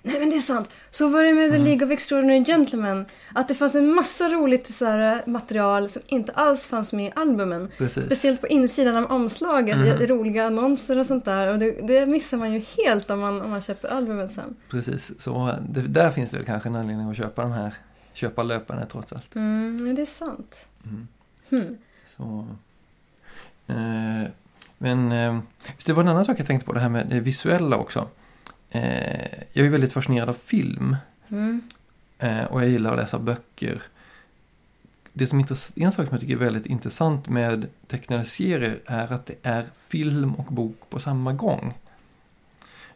Nej men det är sant. Så var det med The League of Extraordinary Gentlemen. Att det fanns en massa roligt så här, material som inte alls fanns med i albumen. Precis. Speciellt på insidan av omslaget. I Roliga annonser och sånt där. Och det, det missar man ju helt om man, om man köper albumet sen. Precis, så det, där finns det väl kanske en anledning att köpa de här, köpa löparna trots allt. Mm, det är sant. Mm. Hmm. Så, eh, men eh, det var en annan sak jag tänkte på, det här med det visuella också. Eh, jag är väldigt fascinerad av film Mm. eh, och jag gillar att läsa böcker. Det som en sak som jag tycker är väldigt intressant med tecknade serier är att det är film och bok på samma gång.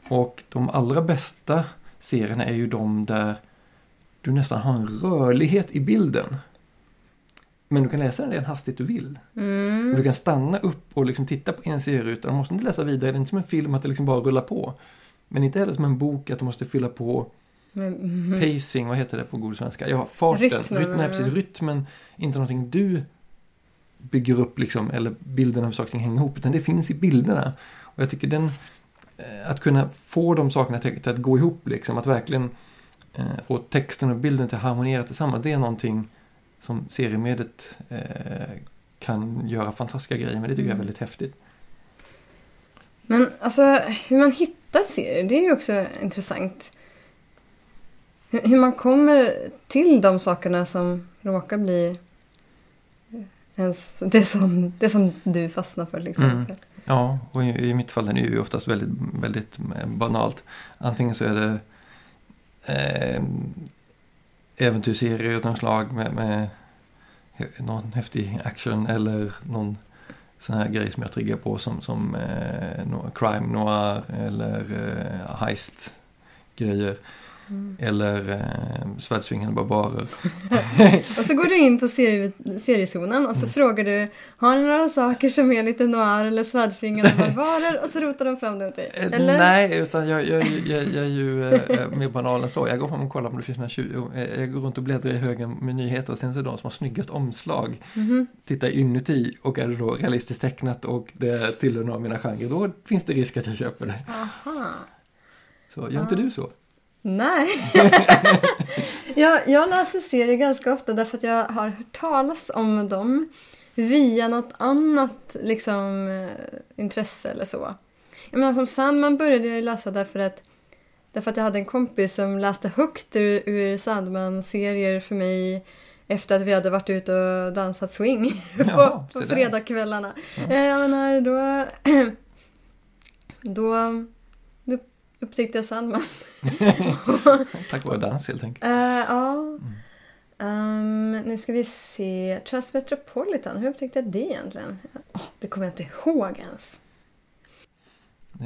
Och de allra bästa serierna är ju de där du nästan har en rörlighet i bilden. Men du kan läsa den hastigt du vill. Mm. Du kan stanna upp och liksom titta på en serieruta. Du måste inte läsa vidare. Det är inte som en film att det liksom bara rullar på. Men inte heller som en bok att du måste fylla på Mm. pacing, vad heter det på god svenska? Ja, farten. Rytmen, Rytmen, ja. precis, rytmen. Inte någonting du bygger upp liksom, eller bilden av saker hänger ihop, utan det finns i bilderna. Och jag tycker den, eh, att kunna få de sakerna till, till att gå ihop, liksom, att verkligen eh, få texten och bilden till att harmonera tillsammans, det är någonting som seriemediet eh, kan göra fantastiska grejer med. Det tycker jag är Mm. väldigt häftigt. Men alltså hur man hittar serier, det är ju också intressant. Hur hur man kommer till de sakerna som råkar bli ens, det, som, det som du fastnar för till exempel. Ja, och i, i mitt fall är det ju oftast väldigt, väldigt banalt. Antingen så är det eh, äventyrsserier av något slag med, med någon häftig action eller någon sån här grej som jag triggar på som, som eh, crime noir eller eh, heist grejer Mm. eller eh, svärdsvingande barbarer. Och så går du in på serie, seriezonen och så Mm. frågar du Har ni några saker som är lite noir eller svärdsvingande barbarer? Och så rotar de fram det åt dig. Eh, Eller? Nej, utan jag, jag, jag, jag, är ju eh, mer banal än så. Jag går fram och kollar om det finns några tjuv, eh, Jag går runt och bläddrar i högen med nyheter och sen så är de som har snyggast omslag. Mhm. Tittar inuti och är det då realistiskt tecknat och det tillhör några av mina genrer. Då finns det risk att jag köper det. Aha. Så gör inte Ah. du så? Nej. jag, jag läser serier ganska ofta därför att jag har hört talas om dem via något annat liksom, eh, intresse eller så. Jag menar, som Sandman började jag läsa därför att, därför att jag hade en kompis som läste högt ur, ur Sandman-serier för mig efter att vi hade varit ute och dansat swing Jaha, på, på fredagskvällarna. Ja. Eh, Jag menar, då, då upptäckte jag Sandman. Tack vare dans helt enkelt. Eh, ja. Ehm, nu ska vi se. Transmetropolitan, hur upptäckte jag det egentligen? Åh, det kommer jag inte ihåg ens. Det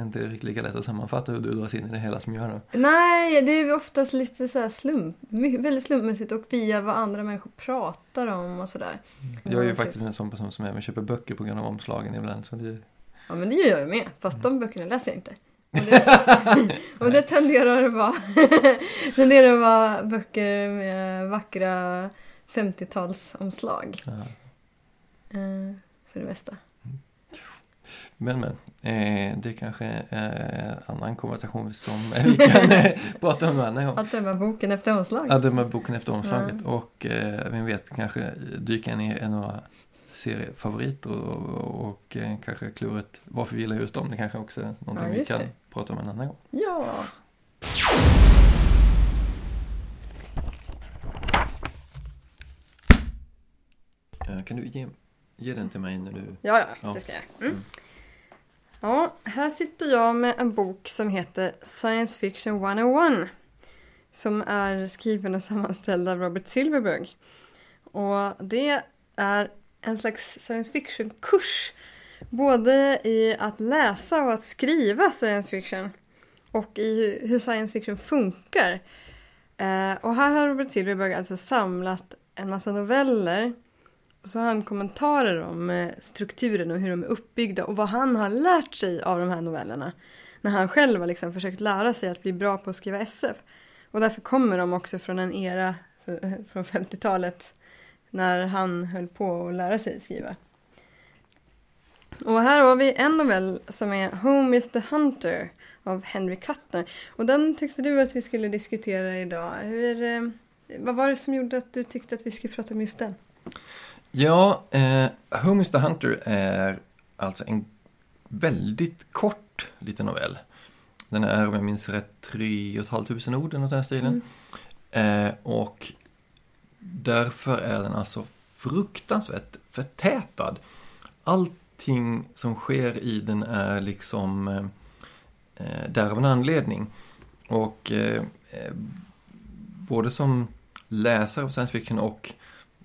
är, inte riktigt lika lätt att sammanfatta hur du dras in i det hela som jag nu. Nej, det är oftast lite så här slump, väldigt slumpmässigt och via vad andra människor pratar om och sådär. Jag är ju Ja, faktiskt typ. en sån person som även köper böcker på grund av omslagen ibland. Så det, Ja, men det gör jag ju med. Fast de böckerna läser jag inte. Och det, och det tenderar att vara, tenderar att vara böcker med vackra 50-talsomslag. ja. Eh, för det mesta. Men men, eh, det kanske är en annan konversation som vi kan eh, prata om en gång. Att döma boken efter omslag. Ja, döma boken efter omslaget och eh, vem vet kanske dyka ner i några seriefavoriter och, och eh, kanske kluret varför vi gillar just dem. Det kanske också är någonting Ja, vi kan det. Prata om en annan gång. Ja. Eh, kan du ge, ge den till mig när du... Ja, ja, Ja. det ska jag. Mm. Mm. Ja, här sitter jag med en bok som heter Science Fiction 101. Som är skriven och sammanställd av Robert Silverberg. Och det är en slags science fiction-kurs. Både i att läsa och att skriva science fiction. Och i hur- science fiction funkar. Eh, och här har Robert Silverberg alltså samlat en massa noveller och så har han kommentarer om eh, strukturen och hur de är uppbyggda och vad han har lärt sig av de här novellerna. När han själv har liksom försökt lära sig att bli bra på att skriva SF. Och därför kommer de också från en era eh, från 50-talet när han höll på att lära sig skriva. Och här har vi en novell som är Home is the Hunter av Henry Kuttner. Och den tyckte du att vi skulle diskutera idag. Hur, eh, vad var det som gjorde att du tyckte att vi skulle prata om just den? Ja, eh, Home is the Hunter är alltså en väldigt kort liten novell. Den är, om jag minns rätt, 3 500 ord eller något i den stilen. Mm. Eh, och därför är den alltså fruktansvärt förtätad. Allting som sker i den är liksom eh, där av en anledning. Och eh, både som läsare av science fiction och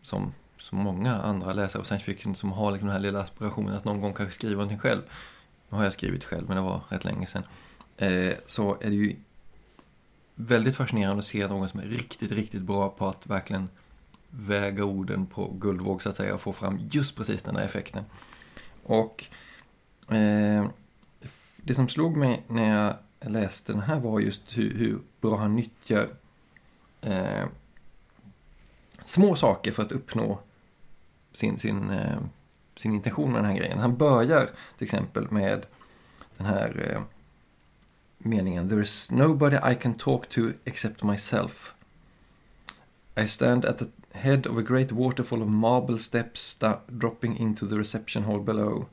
som, så många andra läsare av science fiction som har liksom den här lilla aspirationen att någon gång kanske skriva någonting själv. Nu har jag skrivit själv, men det var rätt länge sedan. Eh, så är det ju väldigt fascinerande att se någon som är riktigt, riktigt bra på att verkligen väga orden på guldvåg så att säga och få fram just precis den här effekten. Och eh, det som slog mig när jag läste den här var just hur, hur bra han nyttjar eh, små saker för att uppnå sin, sin, eh, sin intention med den här grejen. Han börjar till exempel med den här eh, meningen There is nobody I can talk to except myself. I stand at the head of a great waterfall of marble steps dropping into the reception hall below.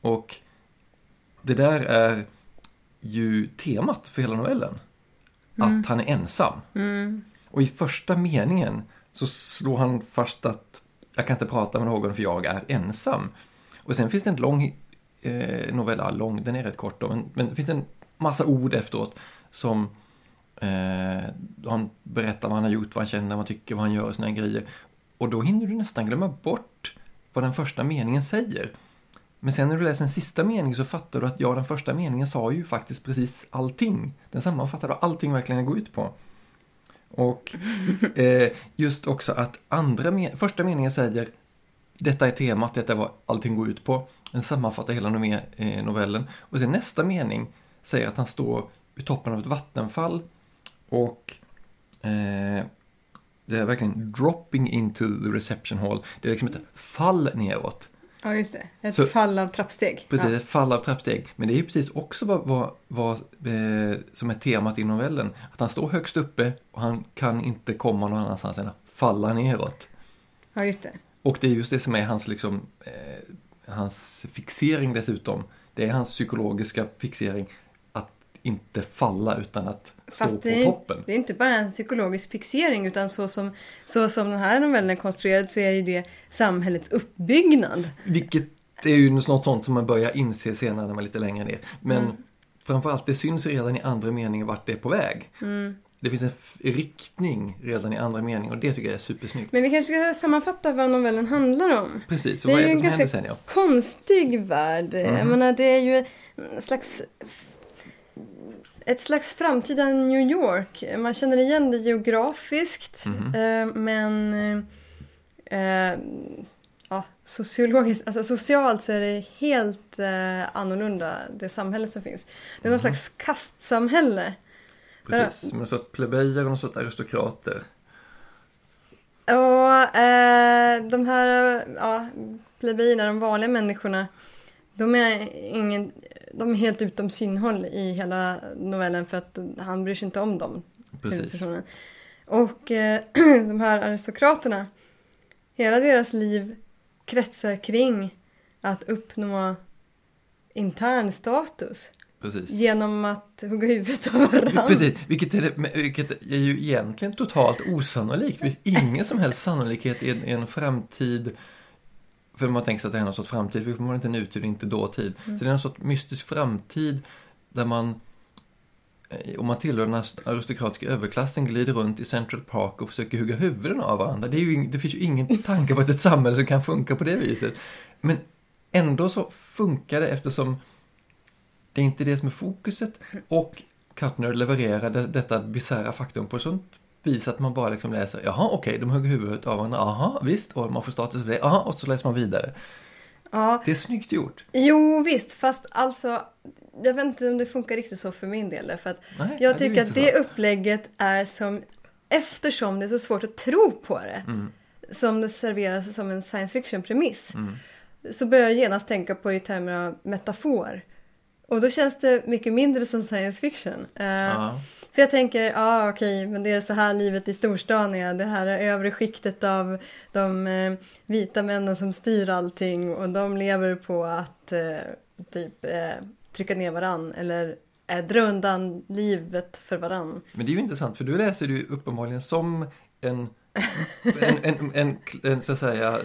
Och det där är ju temat för hela novellen. Mm. Att han är ensam. Mm. Och i första meningen så slår han fast att jag kan inte prata med någon för jag är ensam. Och sen finns det en lång eh, novell, ja, lång, den är rätt kort då, men, men det finns en massa ord efteråt som eh, han berättar vad han har gjort, vad han känner, vad han tycker, vad han gör och såna här grejer. Och då hinner du nästan glömma bort vad den första meningen säger. Men sen när du läser den sista meningen så fattar du att ja, den första meningen sa ju faktiskt precis allting. Den sammanfattar vad allting verkligen går ut på. Och eh, just också att andra men första meningen säger detta är temat, detta är vad allting går ut på. Den sammanfattar hela eh, novellen. Och sen nästa mening säger att han står vid toppen av ett vattenfall och eh, det är verkligen dropping into the reception hall. Det är liksom ett fall neråt. Ja, just det. Ett Så- fall av trappsteg. Precis, Ja. ett fall av trappsteg. Men det är ju precis också vad, vad, vad eh, som är temat i novellen. Att han står högst uppe och han kan inte komma någon annanstans än att falla neråt. ja, just det. Och det är just det som är hans, liksom, eh, hans fixering dessutom. Det är hans psykologiska fixering att inte falla utan att Fast det är, det är inte bara en psykologisk fixering utan så som, så som den här novellen är konstruerad så är ju det samhällets uppbyggnad. Vilket är ju något sånt som man börjar inse senare när man är lite längre ner. Men Mm. framförallt, det syns redan i andra meningen vart det är på väg. Mm. Det finns en riktning redan i andra meningen och det tycker jag är supersnyggt. Men vi kanske ska sammanfatta vad novellen handlar om. Precis, så Det är vad är det en som händer sen ja? Konstig värld. Jag Mhm. menar, det är ju en slags ett slags framtida New York. Man känner igen det geografiskt eh, men eh, ja, sociologiskt, alltså socialt så är det helt eh, annorlunda det samhälle som finns. Det är någon Mhm. slags kastsamhälle. Precis, med någon sorts plebejer och någon sorts aristokrater. Och eh, de här ja, plebejerna, de vanliga människorna, de är, ingen, de är helt utom synhåll i hela novellen för att han bryr sig inte om dem. Precis. Och eh, de här aristokraterna, hela deras liv kretsar kring att uppnå intern status Precis. genom att hugga huvudet av varandra. Precis, vilket är, det, vilket är ju egentligen totalt osannolikt. Det finns ingen som helst sannolikhet i en, i en framtid för man tänker sig att det är någon sorts framtid, för man är inte nutid, inte dåtid. Mm. Så det är någon sorts mystisk framtid där man, eh, om man tillhör den aristokratiska överklassen, glider runt i Central Park och försöker hugga huvuden av varandra. Det, ju, det finns ju ingen tanke på att ett samhälle som kan funka på det viset. Men ändå så funkar det eftersom det är inte det som är fokuset och Kuttner levererar det, detta bisarra faktum på ett sånt vis att man bara liksom läser, jaha okej, de hugger huvudet av varandra, jaha visst, och man får status för det, jaha, och så läser man vidare. Ja, Det är snyggt gjort. jo visst, fast alltså jag vet inte om det funkar riktigt så för min del. För att Nej, jag det tycker att inte det så. upplägget är som, eftersom det är så svårt att tro på det, Mm, som det serveras som en science fiction-premiss, mm, så börjar jag genast tänka på det i termer av metafor. Och då känns det mycket mindre som science fiction. Eh, Ja. För jag tänker, ja ah, okej, men det är så här livet i storstan är. Det här är övre skiktet av de eh, vita männen som styr allting och de lever på att eh, typ eh, trycka ner varann eller eh, dra undan livet för varann. Men det är ju intressant för du läser det ju uppenbarligen som en, en, en, en, en, så att säga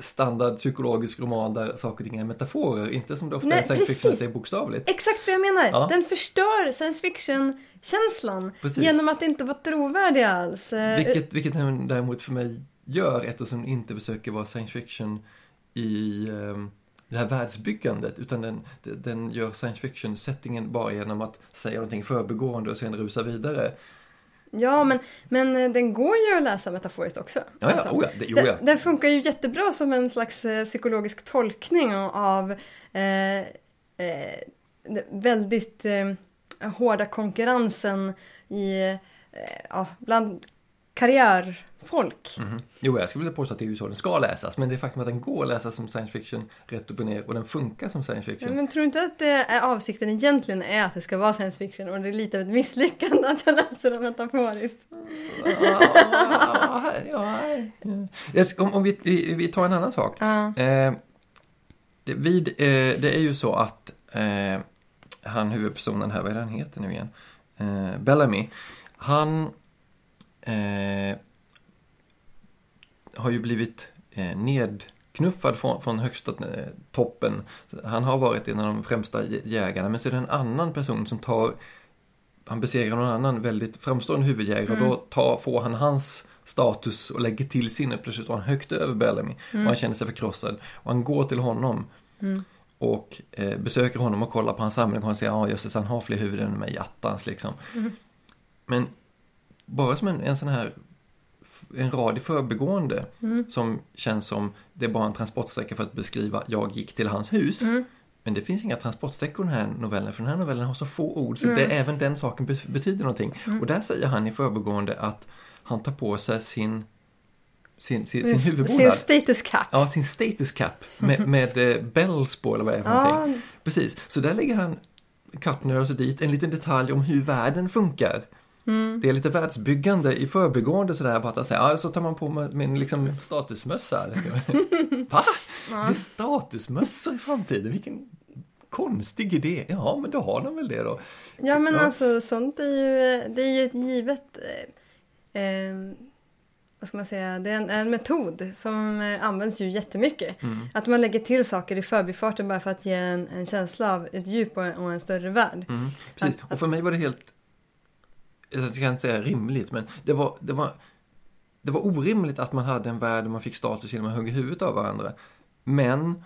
standard psykologisk roman där saker och ting är metaforer, inte som det ofta Nej, är i science fiction att det är bokstavligt. Exakt vad jag menar! Ja. Den förstör science fiction-känslan genom att inte vara trovärdig alls. Vilket, vilket den däremot för mig gör eftersom den inte försöker vara science fiction i ehm, det här världsbyggandet utan den, den gör science fiction-settingen bara genom att säga någonting förbigående och sen rusa vidare. Ja, men, men eh, den går ju att läsa metaforiskt också. Ja, Alltså, oh ja, det, jo, den, den funkar ju jättebra som en slags eh, psykologisk tolkning av eh, eh, väldigt eh, hårda konkurrensen i, eh, ja, bland karriärfolk. Mhm. Jo, jag skulle vilja påstå att det är ju så den ska läsas, men det faktum att den går att läsa som science fiction rätt upp och ner och den funkar som science fiction. Men tror du inte att det är avsikten egentligen är att det ska vara science fiction och det är lite av ett misslyckande att jag läser det metaforiskt? ja, ja, ja. Om, om vi, vi, vi tar en annan sak. Ja. Eh, det, vid, eh, det är ju så att eh, han huvudpersonen här, vad är det han heter nu igen? Eh, Bellamy. Han eh, har ju blivit eh, nedknuffad från, från högsta eh, toppen. Han har varit en av de främsta jä- jägarna, men så är det en annan person som tar han besegrar någon annan väldigt framstående huvudjägare och då tar, får han hans status och lägger till sin och plötsligt står han högt över Bellamy och han känner sig förkrossad. Och han går till honom och eh, besöker honom och kollar på hans samling och han säger ja jösses han har fler huvuden än mig, attans liksom. Men bara som en, en sån här en rad i förbigående som känns som det är bara en transportsträcka för att beskriva jag gick till hans hus. Men det finns inga transportsträckor i den här novellen för den här novellen har så få ord så det, även den saken be- betyder någonting. Och där säger han i förbigående att han tar på sig sin, sin, sin, sin Sin huvudbonad. status cap. Ja, sin status cap med, med eh, bells på eller vad det är för någonting. Ja, Precis, så där lägger han Kapner alltså dit en liten detalj om hur världen funkar. Mm. Det är lite världsbyggande i förbigående sådär bara att säga, ja, så tar man på med min liksom statusmössa. Va? Det är statusmössor i framtiden? Vilken konstig idé. Ja, men då har de väl det då. Ja men Ja. alltså sånt är ju, det är ju ett givet, eh, eh, vad ska man säga, det är en, en metod som används ju jättemycket. Mm. Att man lägger till saker i förbifarten bara för att ge en, en känsla av ett djup och en, och en större värld. Mm, precis, Att- och för mig var det helt, jag ska inte säga rimligt, men det var, det var, det var orimligt att man hade en värld där man fick status genom att hugga huvudet av varandra. Men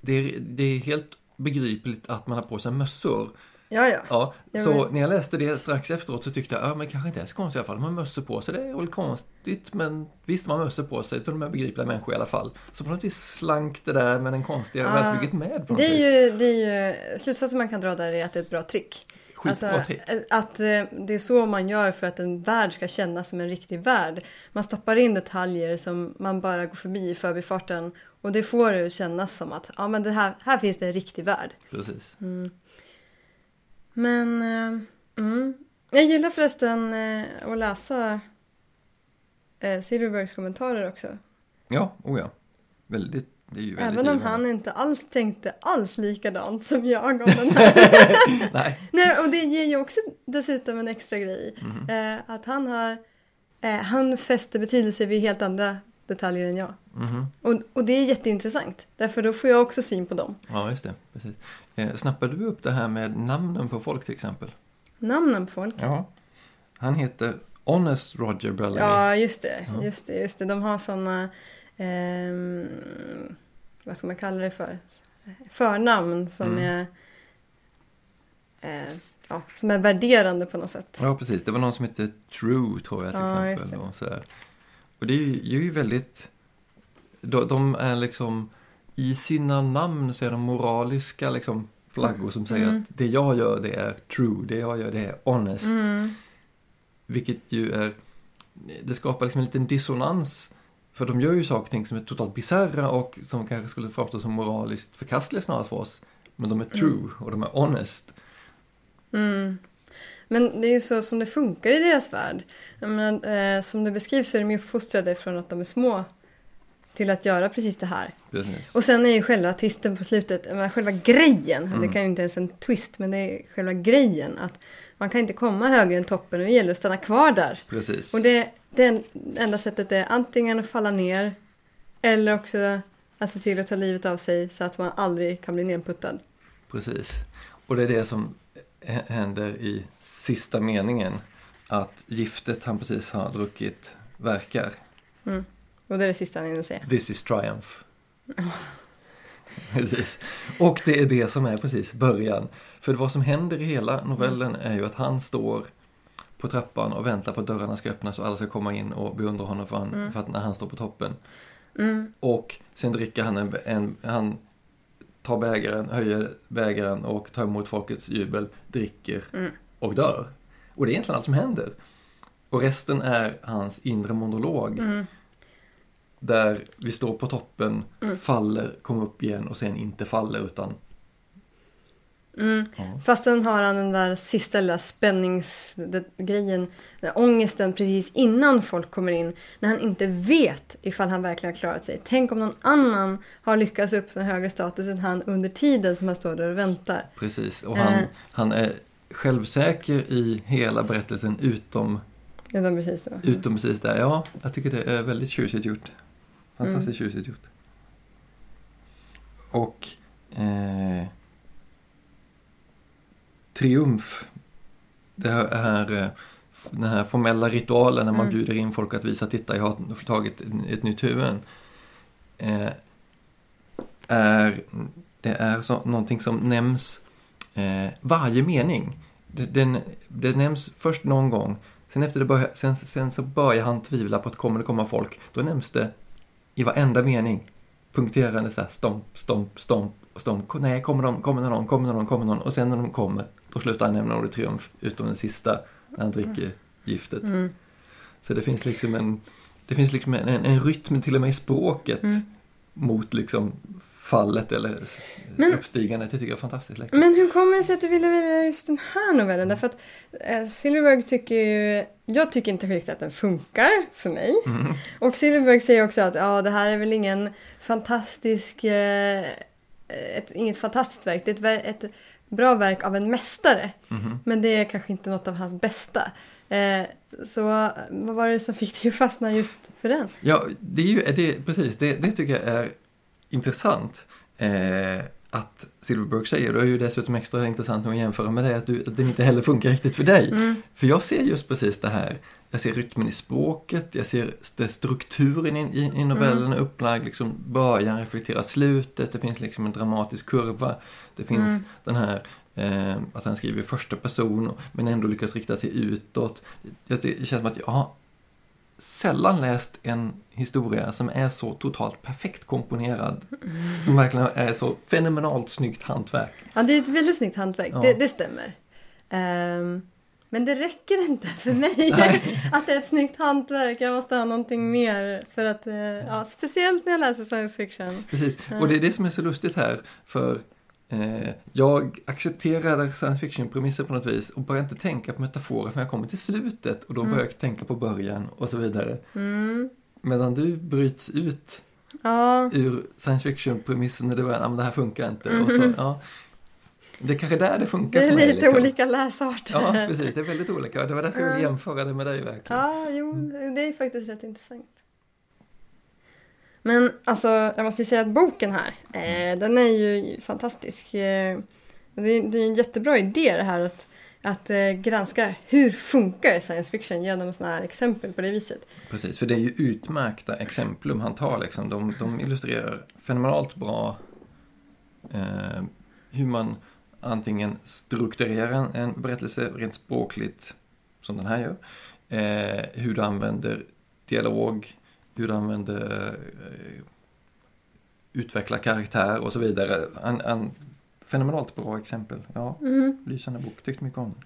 det är, det är helt begripligt att man har på sig mössor. Ja, ja. Ja, så men- när jag läste det strax efteråt så tyckte jag, ja men kanske inte är så konstigt i alla fall. De har mössor på sig, det är väl konstigt men visst de har mössor på sig, så de är begripliga människor i alla fall. Så på något vis slank det där med den konstiga världsbygget med på något Det är, vis. ju, det är ju, slutsatsen man kan dra där är att det är ett bra trick. Alltså, trick. att eh, det är så man gör för att en värld ska kännas som en riktig värld. Man stoppar in detaljer som man bara går förbi i förbifarten och det får det kännas som att ja, men det här, här finns det en riktig värld. Precis. Men eh, mm. jag gillar förresten eh, att läsa eh, Silverbergs kommentarer också. Ja, oh ja. Väldigt, Även om han inte alls tänkte alls likadant som jag om den här. Nej, Nej, och det ger ju också dessutom en extra grej. Mhm. Eh, att han har, eh, han fäster betydelse vid helt andra detaljer än jag. mhm. Och, och det är jätteintressant. Därför då får jag också syn på dem. ja just det. Precis. Eh, snappade du upp det här med namnen på folk till exempel? Namnen på folk. Ja. Han heter Honest Roger Bellamy. Ja, just det. Ja. Just det, just det. De har såna, ehm, vad ska man kalla det för? Förnamn som Mm. är eh, ja, som är värderande på något sätt. Ja, precis. Det var någon som hette True, tror jag till Ja, exempel. Och, sådär. och det är ju, det är ju väldigt... De, de är liksom... I sina namn så är de moraliska liksom, flaggor som säger Mm. att det jag gör det är true, det jag gör det är honest. Mm. Vilket ju är... Det skapar liksom en liten dissonans. För de gör ju saker och ting som är totalt bisarra och som kanske skulle framstå som moraliskt förkastliga snarare för oss. Men de är true och de är honest. Mm. Men det är ju så som det funkar i deras värld. Menar, eh, som det beskrivs så är de ju uppfostrade från att de är små till att göra precis det här. Precis. Och sen är ju själva twisten på slutet, menar, själva grejen, Mm. det kan ju inte ens en twist, men det är själva grejen att man kan inte komma högre än toppen och det gäller att stanna kvar där. Precis. Och det, det enda sättet är antingen att falla ner eller också att se till att ta livet av sig så att man aldrig kan bli nedputtad. Precis. Och det är det som händer i sista meningen. Att giftet han precis har druckit verkar. Och det är det sista han hinner säga. This is triumph. precis. Och det är det som är precis början. För vad som händer i hela novellen är ju att han står på trappan och väntar på att dörrarna ska öppnas och alla ska komma in och beundra honom för, han, för att när han står på toppen. Mm. Och sen dricker han en, en han tar bägaren, höjer bägaren och tar emot folkets jubel, dricker Mm. och dör. Och det är egentligen allt som händer. Och resten är hans inre monolog. Mm. Där vi står på toppen, Mm. faller, kommer upp igen och sen inte faller utan... Mm. Ja. Fast sen har han den där sista lilla spänningsgrejen, där ångesten precis innan folk kommer in. När han inte vet ifall han verkligen har klarat sig. Tänk om någon annan har lyckats uppnå högre status än han under tiden som han står där och väntar. Precis. Och han, Eh. han är självsäker i hela berättelsen utom, Utan precis det. utom precis där. Ja, jag tycker det är väldigt tjusigt gjort. Fantastiskt tjusigt gjort. Och eh, Triumf, det här, är, eh, den här formella ritualen när man Mm. bjuder in folk att visa titta, jag har tagit ett nytt huvud. Eh, är, det är så, någonting som nämns eh, varje mening. Det, den, det nämns först någon gång, sen, efter det börjar, sen, sen så börjar han tvivla på att kommer det komma folk. Då nämns det i varenda mening. Punkterande så här stomp, stomp, stomp, stomp. Nej, kommer de, kommer någon, kommer någon, kommer någon. Och sen när de kommer, då slutar han nämna ordet triumf, utom den sista, när han dricker giftet. Mm. Så det finns liksom en, det finns liksom en, en, en rytm till och med i språket Mm. mot liksom fallet eller Men- uppstigandet. Det tycker jag är fantastiskt läckert. Men hur kommer det sig att du ville välja just den här novellen? Därför att eh, Silverberg tycker ju... Jag tycker inte riktigt att den funkar för mig. Mm. Och Silverberg säger också att ja, det här är väl ingen fantastisk... Eh, ett, inget fantastiskt verk. Det är ett, ett bra verk av en mästare. Mhm. Men det är kanske inte något av hans bästa. Eh, så vad var det som fick dig att fastna just för den? Ja, det är ju, det, precis, det, det tycker jag är intressant. Eh, att Silverberg säger, det är ju dessutom extra intressant att jämföra med det, att, du, att den inte heller funkar riktigt för dig. Mm. För jag ser just precis det här. Jag ser rytmen i språket, jag ser strukturen i, i, novellen Mm. upplagd, liksom början reflekterar slutet, det finns liksom en dramatisk kurva. Det finns Mm. den här eh, att han skriver i första person men ändå lyckas rikta sig utåt. Det, det känns som att jag har sällan läst en historia som är så totalt perfekt komponerad. Mm. Som verkligen är så fenomenalt snyggt hantverk. Ja, det är ett väldigt snyggt hantverk. Ja. Det, det stämmer. Ehm, men det räcker inte för mig att det är ett snyggt hantverk. Jag måste ha någonting mer. För att, eh, ja, speciellt när jag läser science fiction. Precis, och det är det som är så lustigt här. För eh, jag accepterar science fiction-premisser på något vis och börjar inte tänka på metaforer förrän jag kommer till slutet och då Mm. börjar jag tänka på början och så vidare. Mm. Medan du bryts ut Ja, ur science fiction-premissen när det börjar, ah, men det här funkar inte. Och så, ja. Det är kanske där det funkar det är för mig. lite liksom. olika läsarter. Ja, precis. Det är väldigt olika. Det var därför jag ville jämföra det med dig verkligen. Ja, jo, det är faktiskt rätt intressant. Men alltså, jag måste ju säga att boken här, eh, den är ju fantastisk. Eh, det, är, det är en jättebra idé det här att, att eh, granska hur funkar science fiction genom sådana här exempel på det viset. Precis, för det är ju utmärkta exemplum han tar. Liksom. De, de illustrerar fenomenalt bra hur man antingen strukturerar en, en berättelse rent språkligt, som den här gör, eh, hur du använder dialog, hur du använder eh, utveckla karaktär och så vidare. En, en fenomenalt bra exempel. Ja, Mm. lysande bok. Tyckte mycket om den.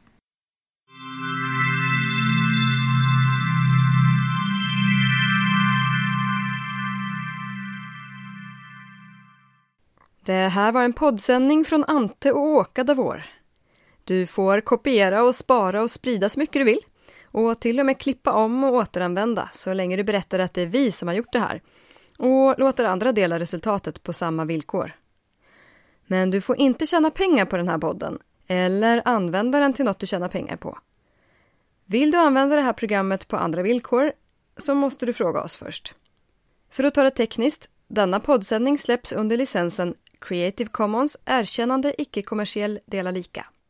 Det här var en poddsändning från Ante och Åka Davor. Du får kopiera och spara och sprida så mycket du vill. Och till och med klippa om och återanvända så länge du berättar att det är vi som har gjort det här. Och låter andra dela resultatet på samma villkor. Men du får inte tjäna pengar på den här podden eller använda den till något du tjänar pengar på. Vill du använda det här programmet på andra villkor så måste du fråga oss först. För att ta det tekniskt, denna poddsändning släpps under licensen Creative Commons erkännande icke-kommersiell dela lika.